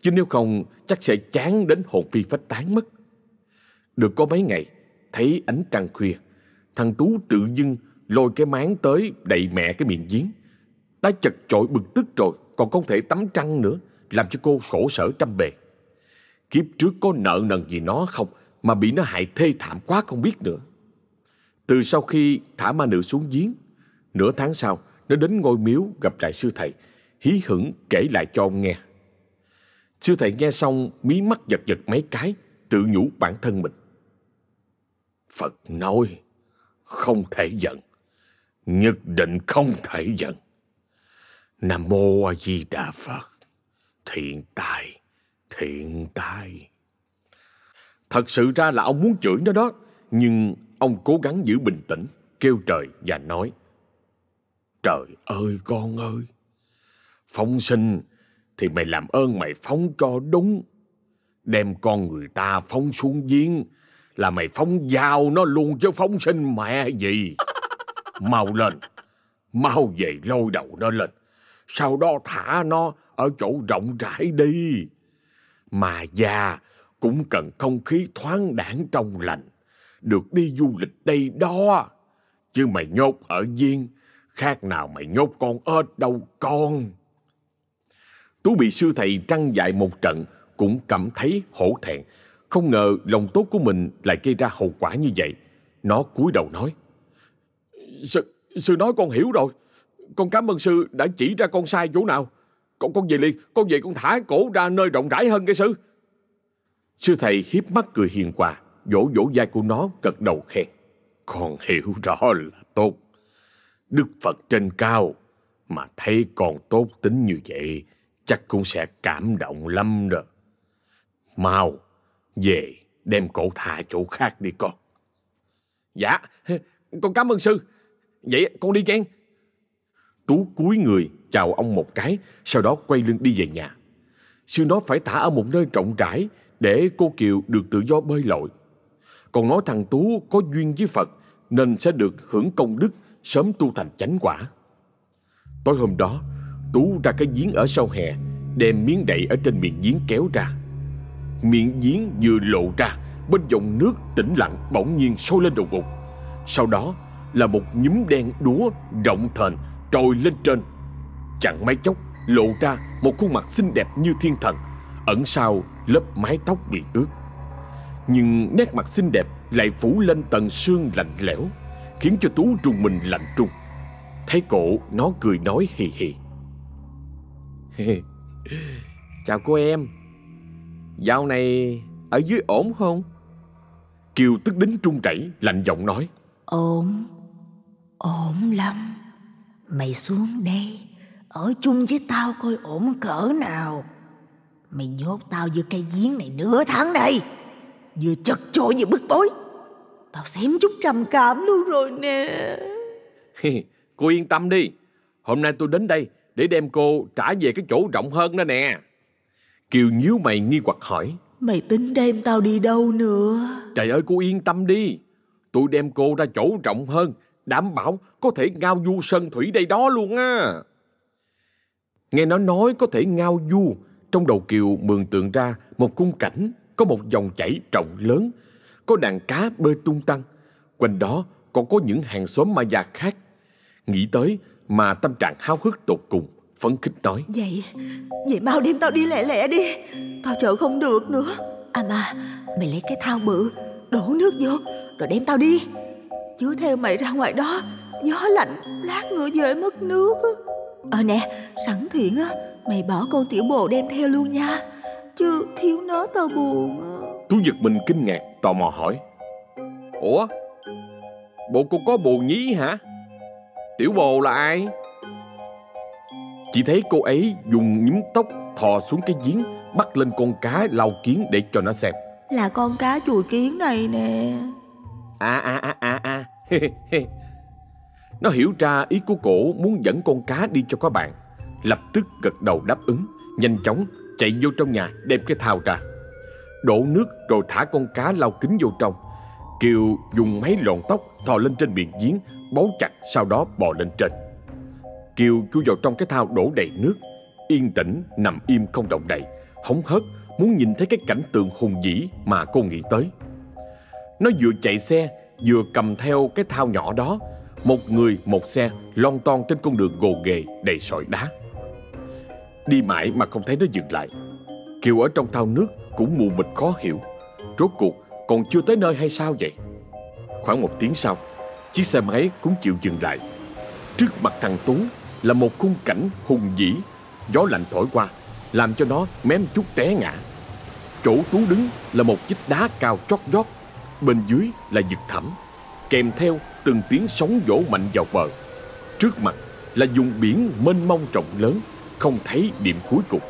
Chứ nếu không chắc sẽ chán đến hồn phi phách tán mất. Được có mấy ngày, thấy ánh trăng khuya, thằng Tú tự dưng lôi cái máng tới đậy mẹ cái miệng giếng. Đã chật chội bực tức rồi, còn không thể tắm trăng nữa, làm cho cô khổ sở trăm bề. Kiếp trước có nợ nần gì nó không, mà bị nó hại thê thảm quá không biết nữa. Từ sau khi thả ma nữ xuống giếng, nửa tháng sau, nó đến ngôi miếu gặp lại sư thầy, hí hửng kể lại cho ông nghe. Sư thầy nghe xong mí mắt giật giật mấy cái, tự nhủ bản thân mình. Phật nói, không thể giận, nhất định không thể giận. Nam Mô A Di Đà Phật, thiện tài, thiện tài. Thật sự ra là ông muốn chửi nó đó, nhưng ông cố gắng giữ bình tĩnh, kêu trời và nói. Trời ơi con ơi, phong sinh thì mày làm ơn mày phóng cho đúng. Đem con người ta phóng xuống giếng là mày phóng dao nó luôn chứ phóng sinh mẹ gì. [LAUGHS] Mau lên, mau về lôi đầu nó lên. Sau đó thả nó ở chỗ rộng rãi đi. Mà già cũng cần không khí thoáng đãng trong lành. Được đi du lịch đây đó. Chứ mày nhốt ở viên, khác nào mày nhốt con ếch đâu con. Tú bị sư thầy trăng dạy một trận cũng cảm thấy hổ thẹn. Không ngờ lòng tốt của mình lại gây ra hậu quả như vậy. Nó cúi đầu nói. Sư, sư nói con hiểu rồi. Con cảm ơn sư đã chỉ ra con sai chỗ nào. Con con về liền, con về con thả cổ ra nơi rộng rãi hơn cái sư. Sư thầy hiếp mắt cười hiền hòa, vỗ vỗ vai của nó gật đầu khen. Con hiểu rõ là tốt. Đức Phật trên cao mà thấy con tốt tính như vậy chắc cũng sẽ cảm động lắm rồi. Mau, về đem cổ thả chỗ khác đi con. Dạ, con cảm ơn sư. Vậy con đi ghen. Tú cúi người chào ông một cái, sau đó quay lưng đi về nhà. Sư nó phải thả ở một nơi rộng rãi để cô Kiều được tự do bơi lội. Còn nói thằng Tú có duyên với Phật nên sẽ được hưởng công đức sớm tu thành chánh quả. Tối hôm đó, Tú ra cái giếng ở sau hè, đem miếng đậy ở trên miệng giếng kéo ra. Miệng giếng vừa lộ ra, bên dòng nước tĩnh lặng bỗng nhiên sôi lên đột ngột. Sau đó là một nhúm đen đúa rộng thềnh trồi lên trên. Chẳng mấy chốc lộ ra một khuôn mặt xinh đẹp như thiên thần, ẩn sau lớp mái tóc bị ướt. Nhưng nét mặt xinh đẹp lại phủ lên tầng xương lạnh lẽo, khiến cho Tú trùng mình lạnh trung. Thấy cổ, nó cười nói hì hì. [LAUGHS] Chào cô em. Dạo này ở dưới ổn không? Kiều tức đến trung chảy lạnh giọng nói. Ổn Ổn lắm. Mày xuống đây Ở chung với tao coi ổn cỡ nào. Mày nhốt tao giữa cây giếng này nửa tháng đây. Vừa chật chội vừa bức bối. Tao xém chút trầm cảm luôn rồi nè. [LAUGHS] Cô yên tâm đi. Hôm nay tôi đến đây để đem cô trả về cái chỗ rộng hơn đó nè. Kiều nhíu mày nghi hoặc hỏi. Mày tính đem tao đi đâu nữa? Trời ơi cô yên tâm đi. Tôi đem cô ra chỗ rộng hơn, đảm bảo có thể ngao du sơn thủy đây đó luôn á. Nghe nó nói có thể ngao du, trong đầu Kiều mường tượng ra một cung cảnh có một dòng chảy rộng lớn, có đàn cá bơi tung tăng. Quanh đó còn có những hàng xóm ma già khác. Nghĩ tới mà tâm trạng háo hức tột cùng, phấn khích nói. Vậy, vậy mau đem tao đi lẹ lẹ đi, tao chờ không được nữa. À mà, mày lấy cái thao bự, đổ nước vô, rồi đem tao đi. Chứ theo mày ra ngoài đó, gió lạnh, lát nữa dễ mất nước. Ờ nè, sẵn thiện á, mày bỏ con tiểu bồ đem theo luôn nha. Chứ thiếu nó tao buồn. Tú giật mình kinh ngạc, tò mò hỏi. Ủa, bộ cô có bồ nhí hả? Tiểu bồ là ai? Chỉ thấy cô ấy dùng nhúm tóc thò xuống cái giếng bắt lên con cá lau kiến để cho nó xem. Là con cá chùi kiến này nè. À à à à à. [LAUGHS] nó hiểu ra ý của cổ muốn dẫn con cá đi cho các bạn. Lập tức gật đầu đáp ứng, nhanh chóng chạy vô trong nhà đem cái thao ra. Đổ nước rồi thả con cá lau kính vô trong. Kiều dùng máy lọn tóc thò lên trên miệng giếng bấu chặt sau đó bò lên trên. Kiều chui vào trong cái thao đổ đầy nước, yên tĩnh nằm im không động đậy, hóng hớt muốn nhìn thấy cái cảnh tượng hùng vĩ mà cô nghĩ tới. Nó vừa chạy xe, vừa cầm theo cái thao nhỏ đó, một người một xe lon ton trên con đường gồ ghề đầy sỏi đá. Đi mãi mà không thấy nó dừng lại. Kiều ở trong thao nước cũng mù mịt khó hiểu. Rốt cuộc còn chưa tới nơi hay sao vậy? Khoảng một tiếng sau, Chiếc xe máy cũng chịu dừng lại Trước mặt thằng Tú là một khung cảnh hùng vĩ Gió lạnh thổi qua làm cho nó mém chút té ngã. Chỗ Tú đứng là một chiếc đá cao chót vót, bên dưới là vực thẳm, kèm theo từng tiếng sóng vỗ mạnh vào bờ. Trước mặt là vùng biển mênh mông rộng lớn, không thấy điểm cuối cùng.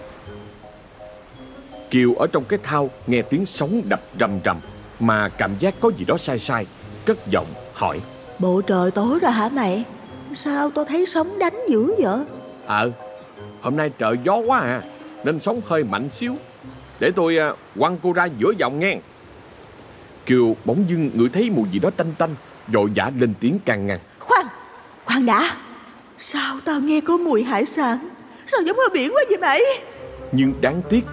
Kiều ở trong cái thao nghe tiếng sóng đập rầm rầm mà cảm giác có gì đó sai sai, cất giọng hỏi. Bộ trời tối rồi hả mày? Sao tôi thấy sóng đánh dữ vậy? Ờ, hôm nay trời gió quá à, nên sóng hơi mạnh xíu. Để tôi à, quăng cô ra giữa dòng nghe. Kiều bỗng dưng ngửi thấy mùi gì đó tanh tanh, vội vã lên tiếng can ngăn. Khoan, khoan đã. Sao tao nghe có mùi hải sản? Sao giống ở biển quá vậy mày? Nhưng đáng tiếc,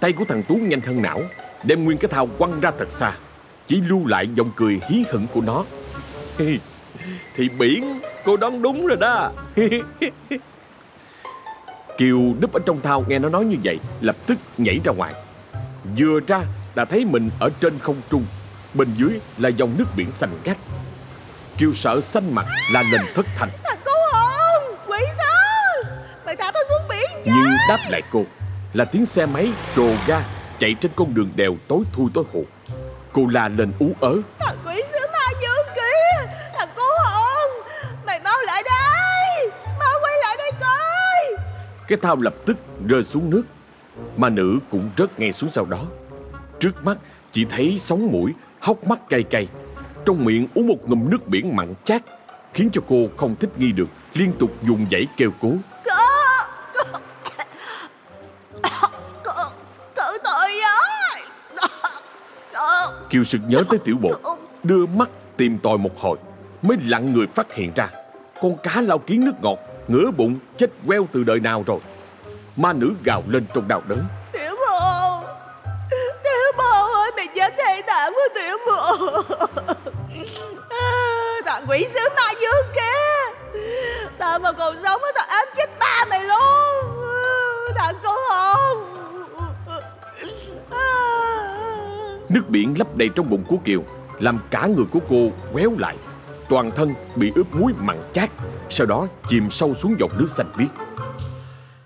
tay của thằng Tú nhanh hơn não, đem nguyên cái thao quăng ra thật xa. Chỉ lưu lại giọng cười hí hửng của nó. [LAUGHS] Thì biển, cô đoán đúng rồi đó. [LAUGHS] Kiều đúp ở trong thao nghe nó nói như vậy, lập tức nhảy ra ngoài. Vừa ra đã thấy mình ở trên không trung, bên dưới là dòng nước biển xanh ngắt. Kiều sợ xanh mặt la lên thất thanh. Thằng cứu hồn, quỷ sứ, mày thả tao xuống biển chứ. Nhưng đáp lại cô là tiếng xe máy trồ ga chạy trên con đường đèo tối thui tối hụt. Cô la lên ú ớ. Thằng quỷ Cái thao lập tức rơi xuống nước. Mà nữ cũng rớt ngay xuống sau đó. Trước mắt chỉ thấy sóng mũi Hốc mắt cay cay. Trong miệng uống một ngụm nước biển mặn chát Khiến cho cô không thích nghi được Liên tục dùng dãy kêu. Cỡ, Kiều sực nhớ tới tiểu bộ Đưa mắt tìm tòi một hồi Mới lặng người phát hiện ra Con cá lao kiến nước ngọt Ngửa bụng chết queo từ đời nào rồi Ma nữ gào lên trong đau đớn tiểu bồ, tiểu bồ ơi, mày chết thê thảm quá tiểu. À, Thằng quỷ sứ ma dương kia, tao mà còn sống tao ám chết ba mày luôn. Thằng cứu hồn. À. Nước biển lấp đầy trong bụng của Kiều Làm cả người của cô quéo lại Toàn thân bị ướp muối mặn chát sau đó chìm sâu xuống dòng nước xanh biếc.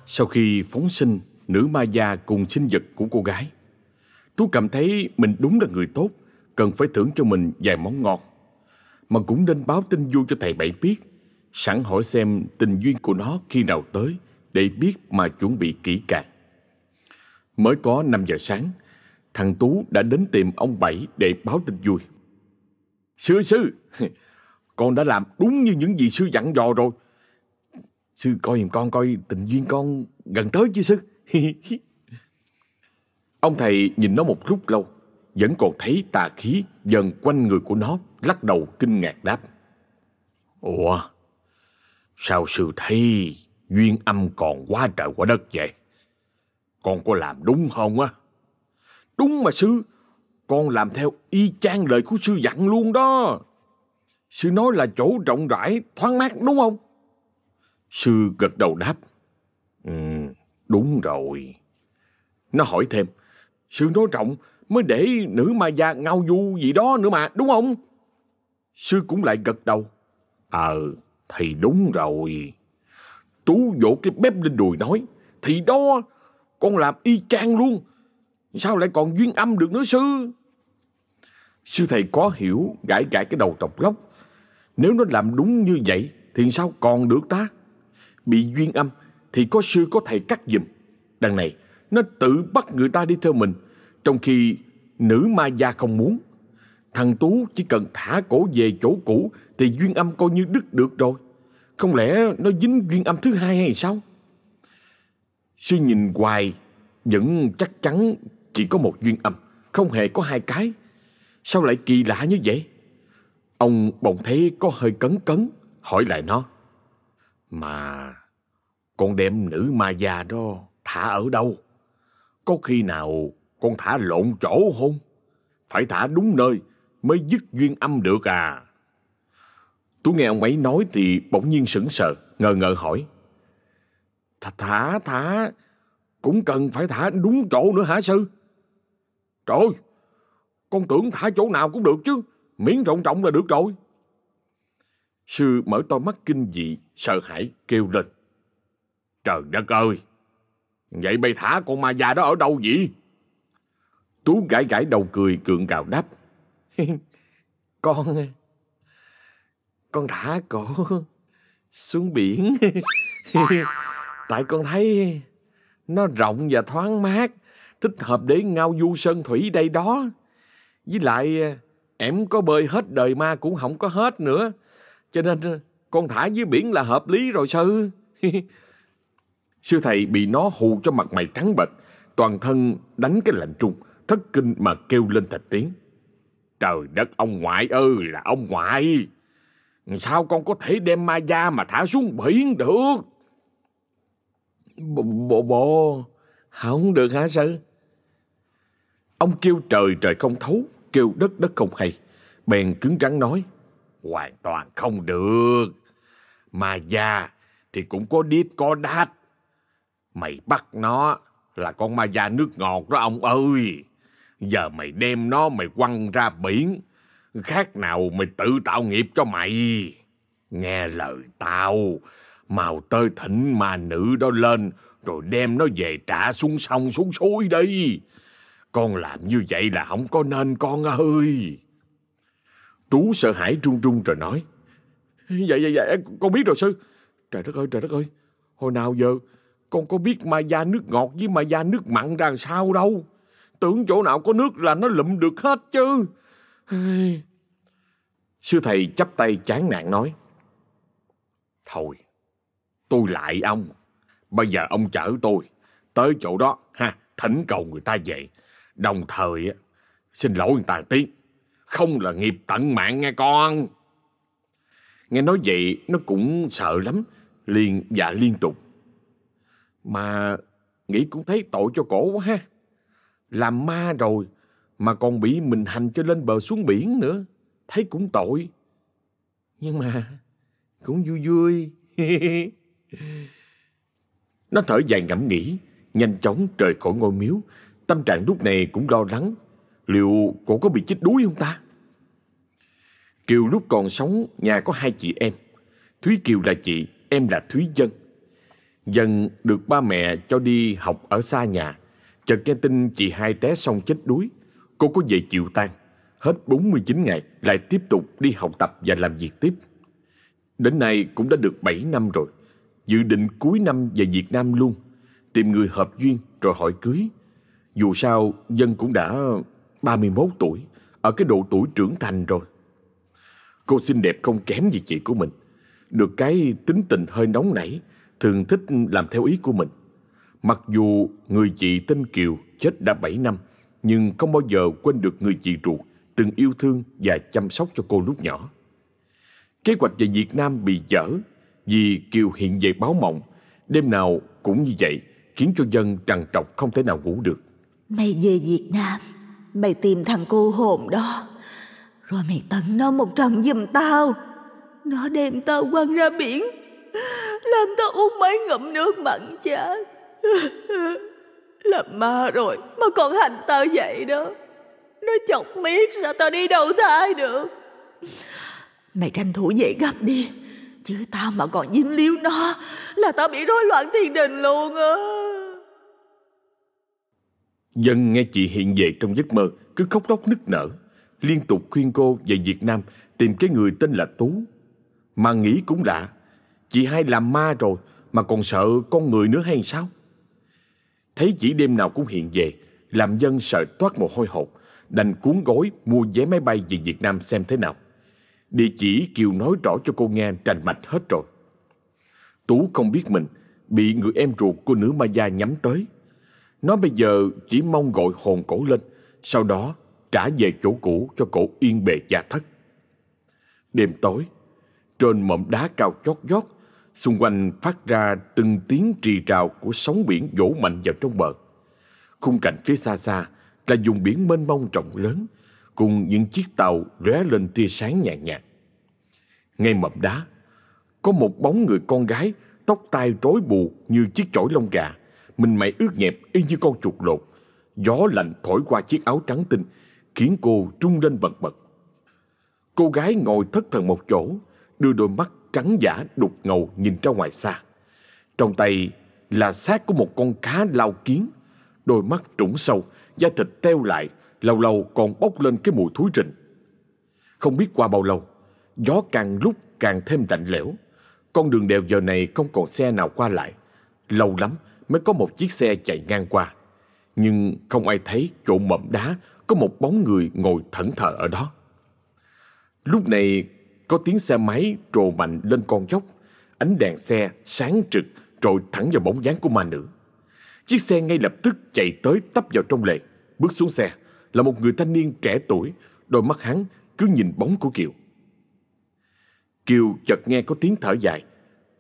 Sau khi phóng sinh Nữ ma gia cùng sinh vật của cô gái Tú cảm thấy mình đúng là người tốt Cần phải thưởng cho mình vài món ngon. Mà cũng nên báo tin vui cho thầy Bảy biết Sẵn hỏi xem tình duyên của nó khi nào tới Để biết mà chuẩn bị kỹ càng. Mới có 5 giờ sáng Thằng Tú đã đến tìm ông Bảy để báo tin vui. Sư sư, [LAUGHS] con đã làm đúng như những gì sư dặn dò rồi. Sư coi giùm con coi tình duyên con gần tới chứ sư. [LAUGHS] ông thầy nhìn nó một lúc lâu, vẫn còn thấy tà khí dần quanh người của nó, lắc đầu kinh ngạc đáp. Ủa, sao sư thấy duyên âm còn quá trời quá đất vậy? Con có làm đúng không á? Đúng mà sư, con làm theo y chang lời của sư dặn luôn đó. Sư nói là chỗ rộng rãi, thoáng mát đúng không? Sư gật đầu đáp. Ừ, đúng rồi. Nó hỏi thêm, sư nói rộng mới để nữ ma gia ngao du gì đó nữa mà, đúng không? Sư cũng lại gật đầu. Ờ, thì đúng rồi. Tú vỗ cái bếp lên đùi nói, thì đó, con làm y chang luôn. Sao lại còn duyên âm được nữa sư? Sư thầy có hiểu gãi gãi cái đầu trọc lóc. Nếu nó làm đúng như vậy thì sao còn được ta? Bị duyên âm thì có sư có thầy cắt giùm. Đằng này nó tự bắt người ta đi theo mình trong khi nữ ma gia không muốn. Thằng Tú chỉ cần thả cổ về chỗ cũ thì duyên âm coi như đứt được rồi. Không lẽ nó dính duyên âm thứ hai hay sao? Sư nhìn hoài vẫn chắc chắn chỉ có một duyên âm, không hề có hai cái. Sao lại kỳ lạ như vậy? Ông bỗng thấy có hơi cấn cấn, hỏi lại nó. Mà con đem nữ ma già đó thả ở đâu? Có khi nào con thả lộn chỗ không? Phải thả đúng nơi mới dứt duyên âm được à? Tú nghe ông ấy nói thì bỗng nhiên sững sờ, ngờ ngờ hỏi. Thả, thả, thả, cũng cần phải thả đúng chỗ nữa hả sư? Trời ơi, con tưởng thả chỗ nào cũng được chứ, miếng rộng rộng là được rồi. Sư mở to mắt kinh dị, sợ hãi kêu lên. Trời đất ơi, Vậy mày thả con ma già đó ở đâu vậy? Tú gãi gãi đầu cười cượng cào đáp. [LAUGHS] con... Con thả cổ xuống biển. [LAUGHS] Tại con thấy nó rộng và thoáng mát, thích hợp để ngao du sơn thủy đây đó. Với lại em có bơi hết đời ma cũng không có hết nữa. Cho nên ờ, con thả dưới biển là hợp lý rồi sư. [LAUGHS] Sư thầy bị nó hù cho mặt mày trắng bệch, toàn thân đánh cái lạnh trung, thất kinh mà kêu lên thạch tiếng. Trời đất ông ngoại ơi là ông ngoại! Sao con có thể đem ma da mà thả xuống biển được? Bộ, bộ, không được hả sư? Ông kêu trời trời không thấu, kêu đất đất không hay. Bèn cứng rắn nói, hoàn toàn không được. Ma già thì cũng có điếp có đát. Mày bắt nó là con ma da nước ngọt đó ông ơi. Giờ mày đem nó mày quăng ra biển. Khác nào mày tự tạo nghiệp cho mày. Nghe lời tao, màu tơi thỉnh ma nữ đó lên rồi đem nó về trả xuống sông xuống suối đi. Con làm như vậy là không có nên con à ơi. Tú sợ hãi run run rồi nói. Dạ dạ dạ con biết rồi sư. Trời đất ơi trời đất ơi. Hồi nào giờ con có biết ma da nước ngọt với ma da nước mặn ra sao đâu. Tưởng chỗ nào có nước là nó lụm được hết chứ. [SIGHS] Sư thầy chắp tay chán nản nói. Thôi, tôi lại ông. Bây giờ ông chở tôi tới chỗ đó ha, thỉnh cầu người ta về. Đồng thời xin lỗi người ta tiếng. Không là nghiệp tận mạng nghe con. Nghe nói vậy nó cũng sợ lắm, liền dạ liên tục. Mà nghĩ cũng thấy tội cho cổ quá ha. Làm ma rồi mà còn bị mình hành cho lên bờ xuống biển nữa. Thấy cũng tội. Nhưng mà cũng vui vui. [LAUGHS] Nó thở dài ngẫm nghĩ, nhanh chóng rời khỏi ngôi miếu. Tâm trạng lúc này cũng lo lắng. Liệu cô có bị chết đuối không ta? Kiều lúc còn sống, nhà có hai chị em. Thúy Kiều là chị, em là Thúy Dân. Dân được ba mẹ cho đi học ở xa nhà. Chợt nghe tin chị hai té xong chết đuối. Cô có về chịu tan. Hết 49 ngày lại tiếp tục đi học tập và làm việc tiếp. Đến nay cũng đã được 7 năm rồi. Dự định cuối năm về Việt Nam luôn. Tìm người hợp duyên rồi hỏi cưới. Dù sao, Dân cũng đã 31 tuổi, ở cái độ tuổi trưởng thành rồi. Cô xinh đẹp không kém gì chị của mình. Được cái tính tình hơi nóng nảy, thường thích làm theo ý của mình. Mặc dù người chị tên Kiều chết đã 7 năm, nhưng không bao giờ quên được người chị ruột từng yêu thương và chăm sóc cho cô lúc nhỏ. Kế hoạch về Việt Nam bị dở vì Kiều hiện về báo mộng, đêm nào cũng như vậy, khiến cho dân trằn trọc không thể nào ngủ được. Mày về Việt Nam, mày tìm thằng cô hồn đó, rồi mày tận nó một trận giùm tao. Nó đem tao quăng ra biển, làm tao uống mấy ngụm nước mặn chát. [LAUGHS] Làm ma rồi mà còn hành tao vậy đó. Nó chọc miết sao tao đi đầu thai được. Mày tranh thủ về gấp đi Chứ tao mà còn dính líu nó Là tao bị rối loạn tiền đình luôn á Dân nghe chị hiện về trong giấc mơ, Cứ khóc lóc nức nở Liên tục khuyên cô về Việt Nam, Tìm cái người tên là Tú Mà nghĩ cũng lạ, Chị hai làm ma rồi, Mà còn sợ con người nữa hay sao Thấy chỉ đêm nào cũng hiện về, Làm dân sợ toát mồ hôi hột, Đành cuốn gói mua vé máy bay về Việt Nam xem thế nào Địa chỉ Kiều nói rõ cho cô nghe trành mạch hết rồi. Tú không biết mình, bị người em ruột của nữ ma gia nhắm tới. Nó bây giờ chỉ mong gọi hồn cổ lên, sau đó trả về chỗ cũ cho cổ yên bề gia thất. Đêm tối, trên mỏm đá cao chót vót, xung quanh phát ra từng tiếng trì rào của sóng biển vỗ mạnh vào trong bờ. Khung cảnh phía xa xa là vùng biển mênh mông rộng lớn, cùng những chiếc tàu lóe lên tia sáng nhàn nhạt. Ngay mỏm đá, có một bóng người con gái, tóc tai rối bù như chiếc chổi lông gà, mình mày ướt nhẹp y như con chuột lột. Gió lạnh thổi qua chiếc áo trắng tinh, khiến cô trung lên bật bật. Cô gái ngồi thất thần một chỗ, đưa đôi mắt trắng giả đục ngầu nhìn ra ngoài xa. Trong tay là xác của một con cá lao kiến. Đôi mắt trũng sâu, da thịt teo lại, lâu lâu còn bốc lên cái mùi thúi rình. Không biết qua bao lâu, gió càng lúc càng thêm lạnh lẽo. Con đường đèo giờ này không còn xe nào qua lại. Lâu lắm mới có một chiếc xe chạy ngang qua. Nhưng không ai thấy chỗ mỏm đá có một bóng người ngồi thẫn thờ ở đó. Lúc này có tiếng xe máy trồ mạnh lên con dốc. Ánh đèn xe sáng trực trội thẳng vào bóng dáng của ma nữ. Chiếc xe ngay lập tức chạy tới tấp vào trong lề. Bước xuống xe là một người thanh niên trẻ tuổi, đôi mắt hắn cứ nhìn bóng của Kiều. Kiều chợt nghe có tiếng thở dài,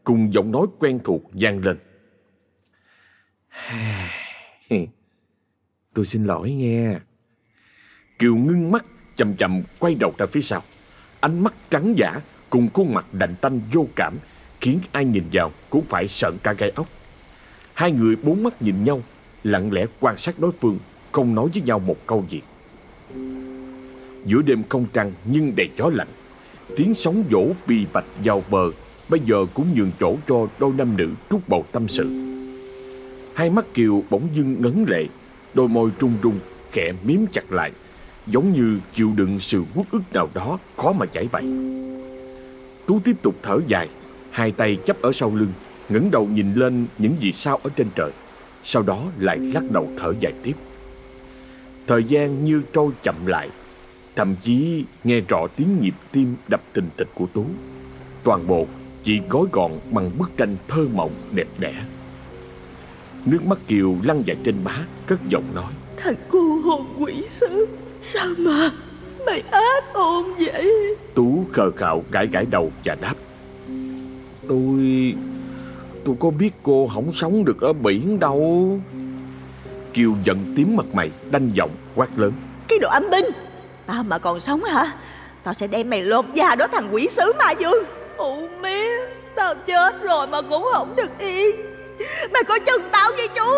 cùng giọng nói quen thuộc vang lên. [SIGHS] Tôi xin lỗi nghe. Kiều ngưng mắt, chậm chậm quay đầu ra phía sau. Ánh mắt trắng giả cùng khuôn mặt đạnh tanh vô cảm khiến ai nhìn vào cũng phải sợ cả gai ốc. Hai người bốn mắt nhìn nhau, lặng lẽ quan sát đối phương, không nói với nhau một câu gì. Giữa đêm không trăng nhưng đầy gió lạnh, tiếng sóng vỗ bì bạch vào bờ bây giờ cũng nhường chỗ cho đôi nam nữ trút bầu tâm sự. Hai mắt Kiều bỗng dưng ngấn lệ, đôi môi trung trung khẽ miếm chặt lại, giống như chịu đựng sự uất ức nào đó khó mà giải bày. Tú tiếp tục thở dài, hai tay chấp ở sau lưng, ngẩng đầu nhìn lên những gì sao ở trên trời, sau đó lại lắc đầu thở dài tiếp. Thời gian như trôi chậm lại, thậm chí nghe rõ tiếng nhịp tim đập tình thịch của Tú. Toàn bộ chỉ gói gọn bằng bức tranh thơ mộng đẹp đẽ. Nước mắt Kiều lăn dài trên má, cất giọng nói. Thằng cô hồn quỷ sứ, sao mà mày ác ôn vậy? Tú khờ khạo gãi gãi đầu và đáp. Tôi... tôi có biết cô không sống được ở biển đâu. Kiều giận tím mặt mày, đanh giọng, quát lớn. Cái đồ âm binh, tao mà còn sống hả? Tao sẽ đem mày lột da đó thằng quỷ sứ ma dương. Ụ mía, tao chết rồi mà cũng không được yên. Mày coi chừng tao nghe chú.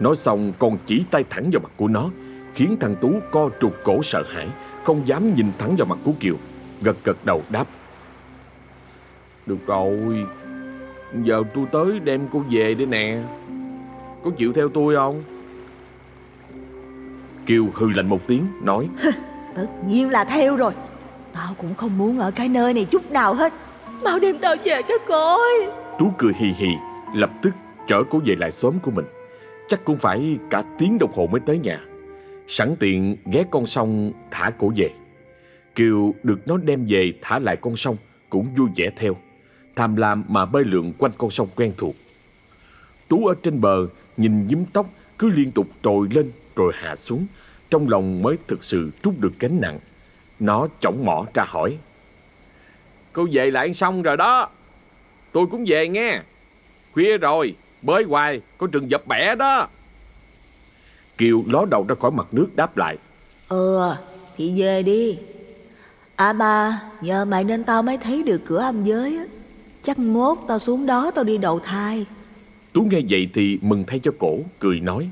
Nói xong còn chỉ tay thẳng vào mặt của nó, khiến thằng Tú co trục cổ sợ hãi, không dám nhìn thẳng vào mặt của Kiều. Gật gật đầu đáp. Được rồi Giờ tôi tới đem cô về đây nè. Có chịu theo tôi không? Kiều hư lạnh một tiếng nói. [LAUGHS] Tất nhiên là theo rồi. Tao cũng không muốn ở cái nơi này chút nào hết. Mau đem tao về cho coi. Tú cười hì hì Lập tức chở cô về lại xóm của mình Chắc cũng phải cả tiếng đồng hồ mới tới nhà Sẵn tiện ghé con sông thả cổ về Kiều được nó đem về thả lại con sông Cũng vui vẻ theo tham lam mà bơi lượn quanh con sông quen thuộc. Tú ở trên bờ, nhìn nhúm tóc cứ liên tục trồi lên rồi hạ xuống, trong lòng mới thực sự trút được gánh nặng. Nó chổng mỏ ra hỏi. Cô về lại xong rồi đó. Tôi cũng về nghe. Khuya rồi, bơi hoài, có chừng dập bẻ đó. Kiều ló đầu ra khỏi mặt nước đáp lại. Ừ, thì về đi. À mà, nhờ mày nên tao mới thấy được cửa âm giới á. Chắc mốt tao xuống đó tao đi đầu thai Tú nghe vậy thì mừng thay cho cổ Cười nói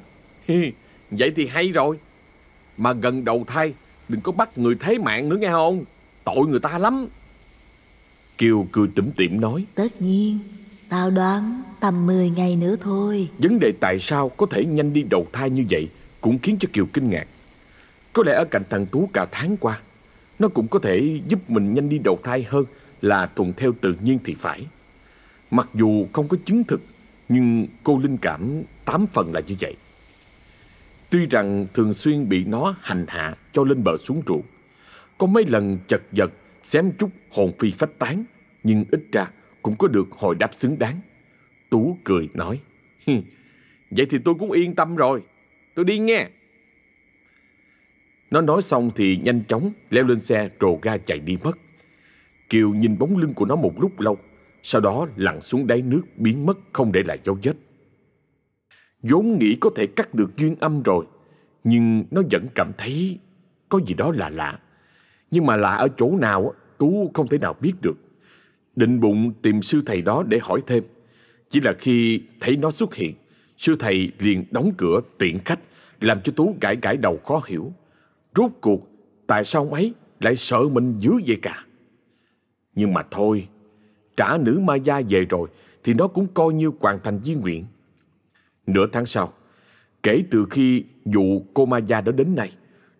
Vậy thì hay rồi Mà gần đầu thai Đừng có bắt người thế mạng nữa nghe không Tội người ta lắm Kiều cười tủm tỉm nói Tất nhiên Tao đoán tầm 10 ngày nữa thôi Vấn đề tại sao có thể nhanh đi đầu thai như vậy Cũng khiến cho Kiều kinh ngạc Có lẽ ở cạnh thằng Tú cả tháng qua Nó cũng có thể giúp mình nhanh đi đầu thai hơn là thuận theo tự nhiên thì phải. Mặc dù không có chứng thực, nhưng cô linh cảm tám phần là như vậy. Tuy rằng thường xuyên bị nó hành hạ cho lên bờ xuống ruộng, có mấy lần chật vật xém chút hồn phi phách tán, nhưng ít ra cũng có được hồi đáp xứng đáng. Tú cười nói, vậy thì tôi cũng yên tâm rồi, tôi đi nghe. Nó nói xong thì nhanh chóng leo lên xe rồ ga chạy đi mất. Kiều nhìn bóng lưng của nó một lúc lâu, sau đó lặn xuống đáy nước biến mất không để lại dấu vết. vốn nghĩ có thể cắt được duyên âm rồi, nhưng nó vẫn cảm thấy có gì đó là lạ. Nhưng mà lạ ở chỗ nào Tú không thể nào biết được. Định bụng tìm sư thầy đó để hỏi thêm. Chỉ là khi thấy nó xuất hiện, sư thầy liền đóng cửa tiện khách, làm cho Tú gãi gãi đầu khó hiểu. Rốt cuộc, tại sao ông ấy lại sợ mình dữ vậy cả? Nhưng mà thôi, trả nữ ma gia về rồi thì nó cũng coi như hoàn thành di nguyện. Nửa tháng sau, kể từ khi vụ cô Ma Gia đó đến nay,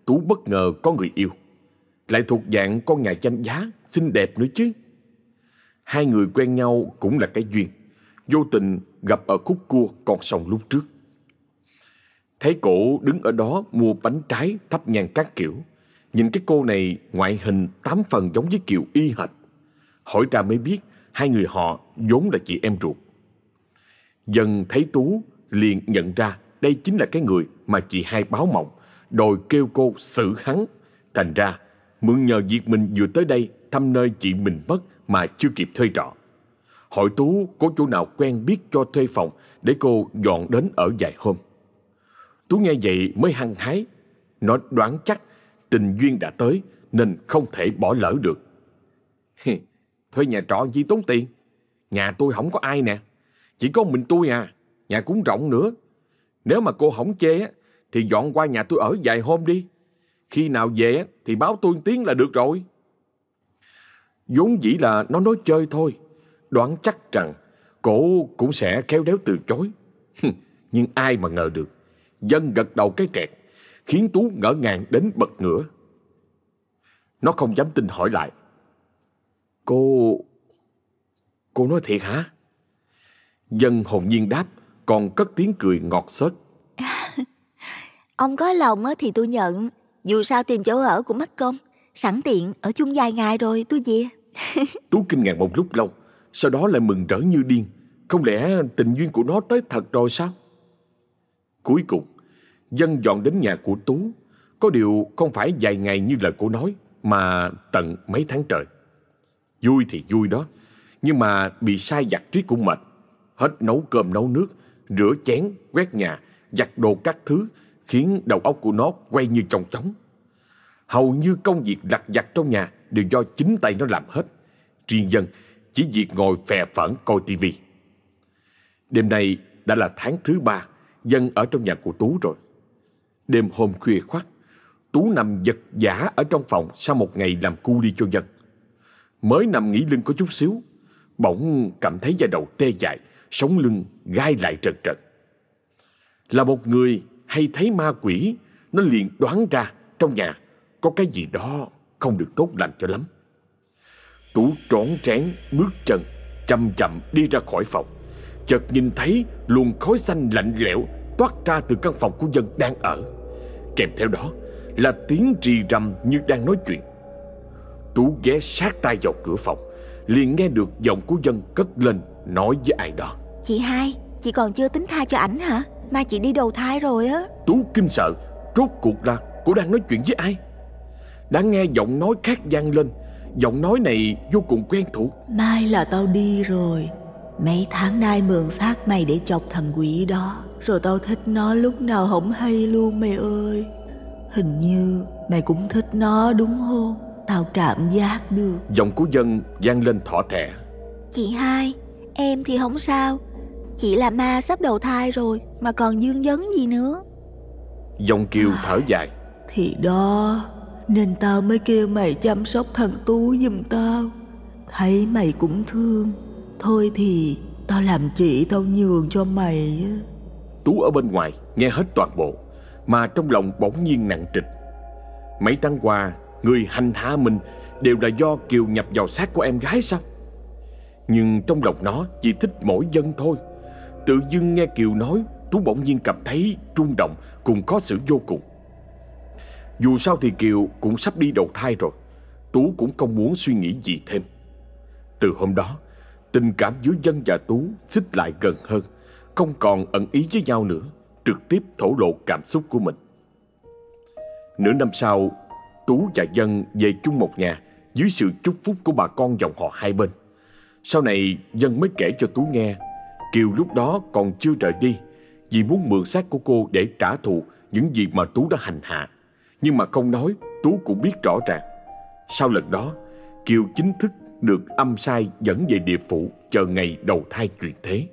Tú bất ngờ có người yêu. Lại thuộc dạng con nhà danh giá, xinh đẹp nữa chứ. Hai người quen nhau cũng là cái duyên. Vô tình gặp ở khúc cua con sông lúc trước. Thấy cổ đứng ở đó mua bánh trái thắp nhang các kiểu. Nhìn cái cô này ngoại hình tám phần giống với Kiều y hệt. Hỏi ra mới biết hai người họ vốn là chị em ruột. Dần thấy Tú liền nhận ra đây chính là cái người mà chị hai báo mộng, đòi kêu cô xử hắn. Thành ra, mượn nhờ việc mình vừa tới đây thăm nơi chị mình mất mà chưa kịp thuê trọ. hội Tú có chỗ nào quen biết cho thuê phòng để cô dọn đến ở vài hôm. Tú nghe vậy mới hăng hái. Nó đoán chắc tình duyên đã tới nên không thể bỏ lỡ được. [LAUGHS] Thuê nhà trọ chi tốn tiền. Nhà tôi không có ai nè. Chỉ có mình tôi à. Nhà cũng rộng nữa. Nếu mà cô không chê á, thì dọn qua nhà tôi ở vài hôm đi. Khi nào về thì báo tôi tiếng là được rồi vốn dĩ là nó nói chơi thôi. Đoán chắc rằng cổ cũng sẽ khéo léo từ chối. Nhưng ai mà ngờ được. Dân gật đầu cái trẹt, khiến Tú ngỡ ngàng đến bật ngửa. Nó không dám tin hỏi lại. Cô... Cô nói thiệt hả? Dân hồn nhiên đáp, còn cất tiếng cười ngọt xớt. [LAUGHS] Ông có lòng thì tôi nhận, dù sao tìm chỗ ở cũng mất công. Sẵn tiện, ở chung vài ngày rồi tôi về. [LAUGHS] Tú kinh ngạc một lúc lâu, sau đó lại mừng rỡ như điên. Không lẽ tình duyên của nó tới thật rồi sao? Cuối cùng, dân dọn đến nhà của Tú. Có điều không phải vài ngày như lời cô nói, mà tận mấy tháng trời. Vui thì vui đó, nhưng mà bị sai giặt trí cũng mệt. Hết nấu cơm nấu nước, rửa chén, quét nhà, giặt đồ các thứ, khiến đầu óc của nó quay như trong chóng. Hầu như công việc lặt vặt trong nhà đều do chính tay nó làm hết. Riêng dân chỉ việc ngồi phè phẫn coi tivi. Đêm nay đã là tháng thứ ba, dân ở trong nhà của Tú rồi. Đêm hôm khuya khoắt, Tú nằm giật giả ở trong phòng sau một ngày làm cu đi cho dân. Mới nằm nghỉ lưng có chút xíu, bỗng cảm thấy da đầu tê dại, sống lưng gai lại trật trật Là một người hay thấy ma quỷ, nó liền đoán ra trong nhà có cái gì đó không được tốt lành cho lắm. Tú trón trén bước chân, chậm chậm đi ra khỏi phòng. Chợt nhìn thấy luồng khói xanh lạnh lẽo toát ra từ căn phòng của dân đang ở. Kèm theo đó là tiếng rì rầm như đang nói chuyện. Tú ghé sát tay vào cửa phòng, liền nghe được giọng của dân cất lên nói với ai đó. Chị hai, chị còn chưa tính tha cho ảnh hả? Mai chị đi đầu thai rồi á. Tú kinh sợ, rốt cuộc là cô đang nói chuyện với ai? Đã nghe giọng nói khác vang lên, giọng nói này vô cùng quen thuộc. Mai là tao đi rồi, Mấy tháng nay mượn xác mày để chọc thằng quỷ đó. Rồi tao thích nó lúc nào không hay luôn mày ơi. Hình như mày cũng thích nó đúng không? Tao cảm giác được. Giọng của dân vang lên thỏ thẻ. Chị hai, em thì không sao. Chị là ma sắp đầu thai rồi Mà còn dương vấn gì nữa. Giọng kiều thở dài. Thì đó nên tao mới kêu mày chăm sóc thằng Tú giùm tao. Thấy mày cũng thương. Thôi thì tao làm chị tao nhường cho mày Tú ở bên ngoài nghe hết toàn bộ, Mà trong lòng bỗng nhiên nặng trịch. Mấy tháng qua, Người hành hạ mình Đều là do Kiều nhập vào xác của em gái sao? Nhưng trong lòng nó Chỉ thích mỗi dân thôi. Tự dưng nghe Kiều nói, Tú bỗng nhiên cảm thấy trung động Cùng khó xử vô cùng. Dù sao thì Kiều cũng sắp đi đầu thai rồi Tú cũng không muốn suy nghĩ gì thêm Từ hôm đó Tình cảm giữa dân và Tú xích lại gần hơn, không còn ẩn ý với nhau nữa, trực tiếp thổ lộ cảm xúc của mình. Nửa năm sau, Tú và Dân về chung một nhà dưới sự chúc phúc của bà con dòng họ hai bên. Sau này, Dân mới kể cho Tú nghe, Kiều lúc đó còn chưa rời đi vì muốn mượn xác của cô để trả thù những gì mà Tú đã hành hạ. Nhưng mà không nói, Tú cũng biết rõ ràng. Sau lần đó, Kiều chính thức được âm sai dẫn về địa phủ chờ ngày đầu thai chuyển thế.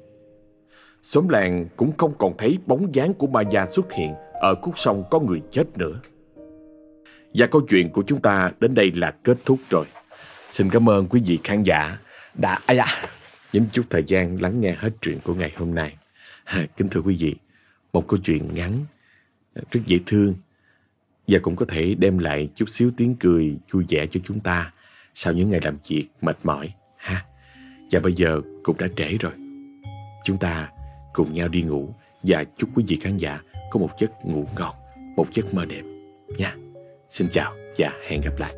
Xóm làng cũng không còn thấy bóng dáng của ma gia xuất hiện ở khúc sông có người chết nữa. Và câu chuyện của chúng ta đến đây là kết thúc rồi. Xin cảm ơn quý vị khán giả đã... À dạ, chút thời gian lắng nghe hết chuyện của ngày hôm nay. [LAUGHS] Kính thưa quý vị, một câu chuyện ngắn, rất dễ thương và cũng có thể đem lại chút xíu tiếng cười vui vẻ cho chúng ta sau những ngày làm việc mệt mỏi ha. Và bây giờ cũng đã trễ rồi. Chúng ta cùng nhau đi ngủ và chúc quý vị khán giả có một giấc ngủ ngon, một giấc mơ đẹp nha. Xin chào và hẹn gặp lại.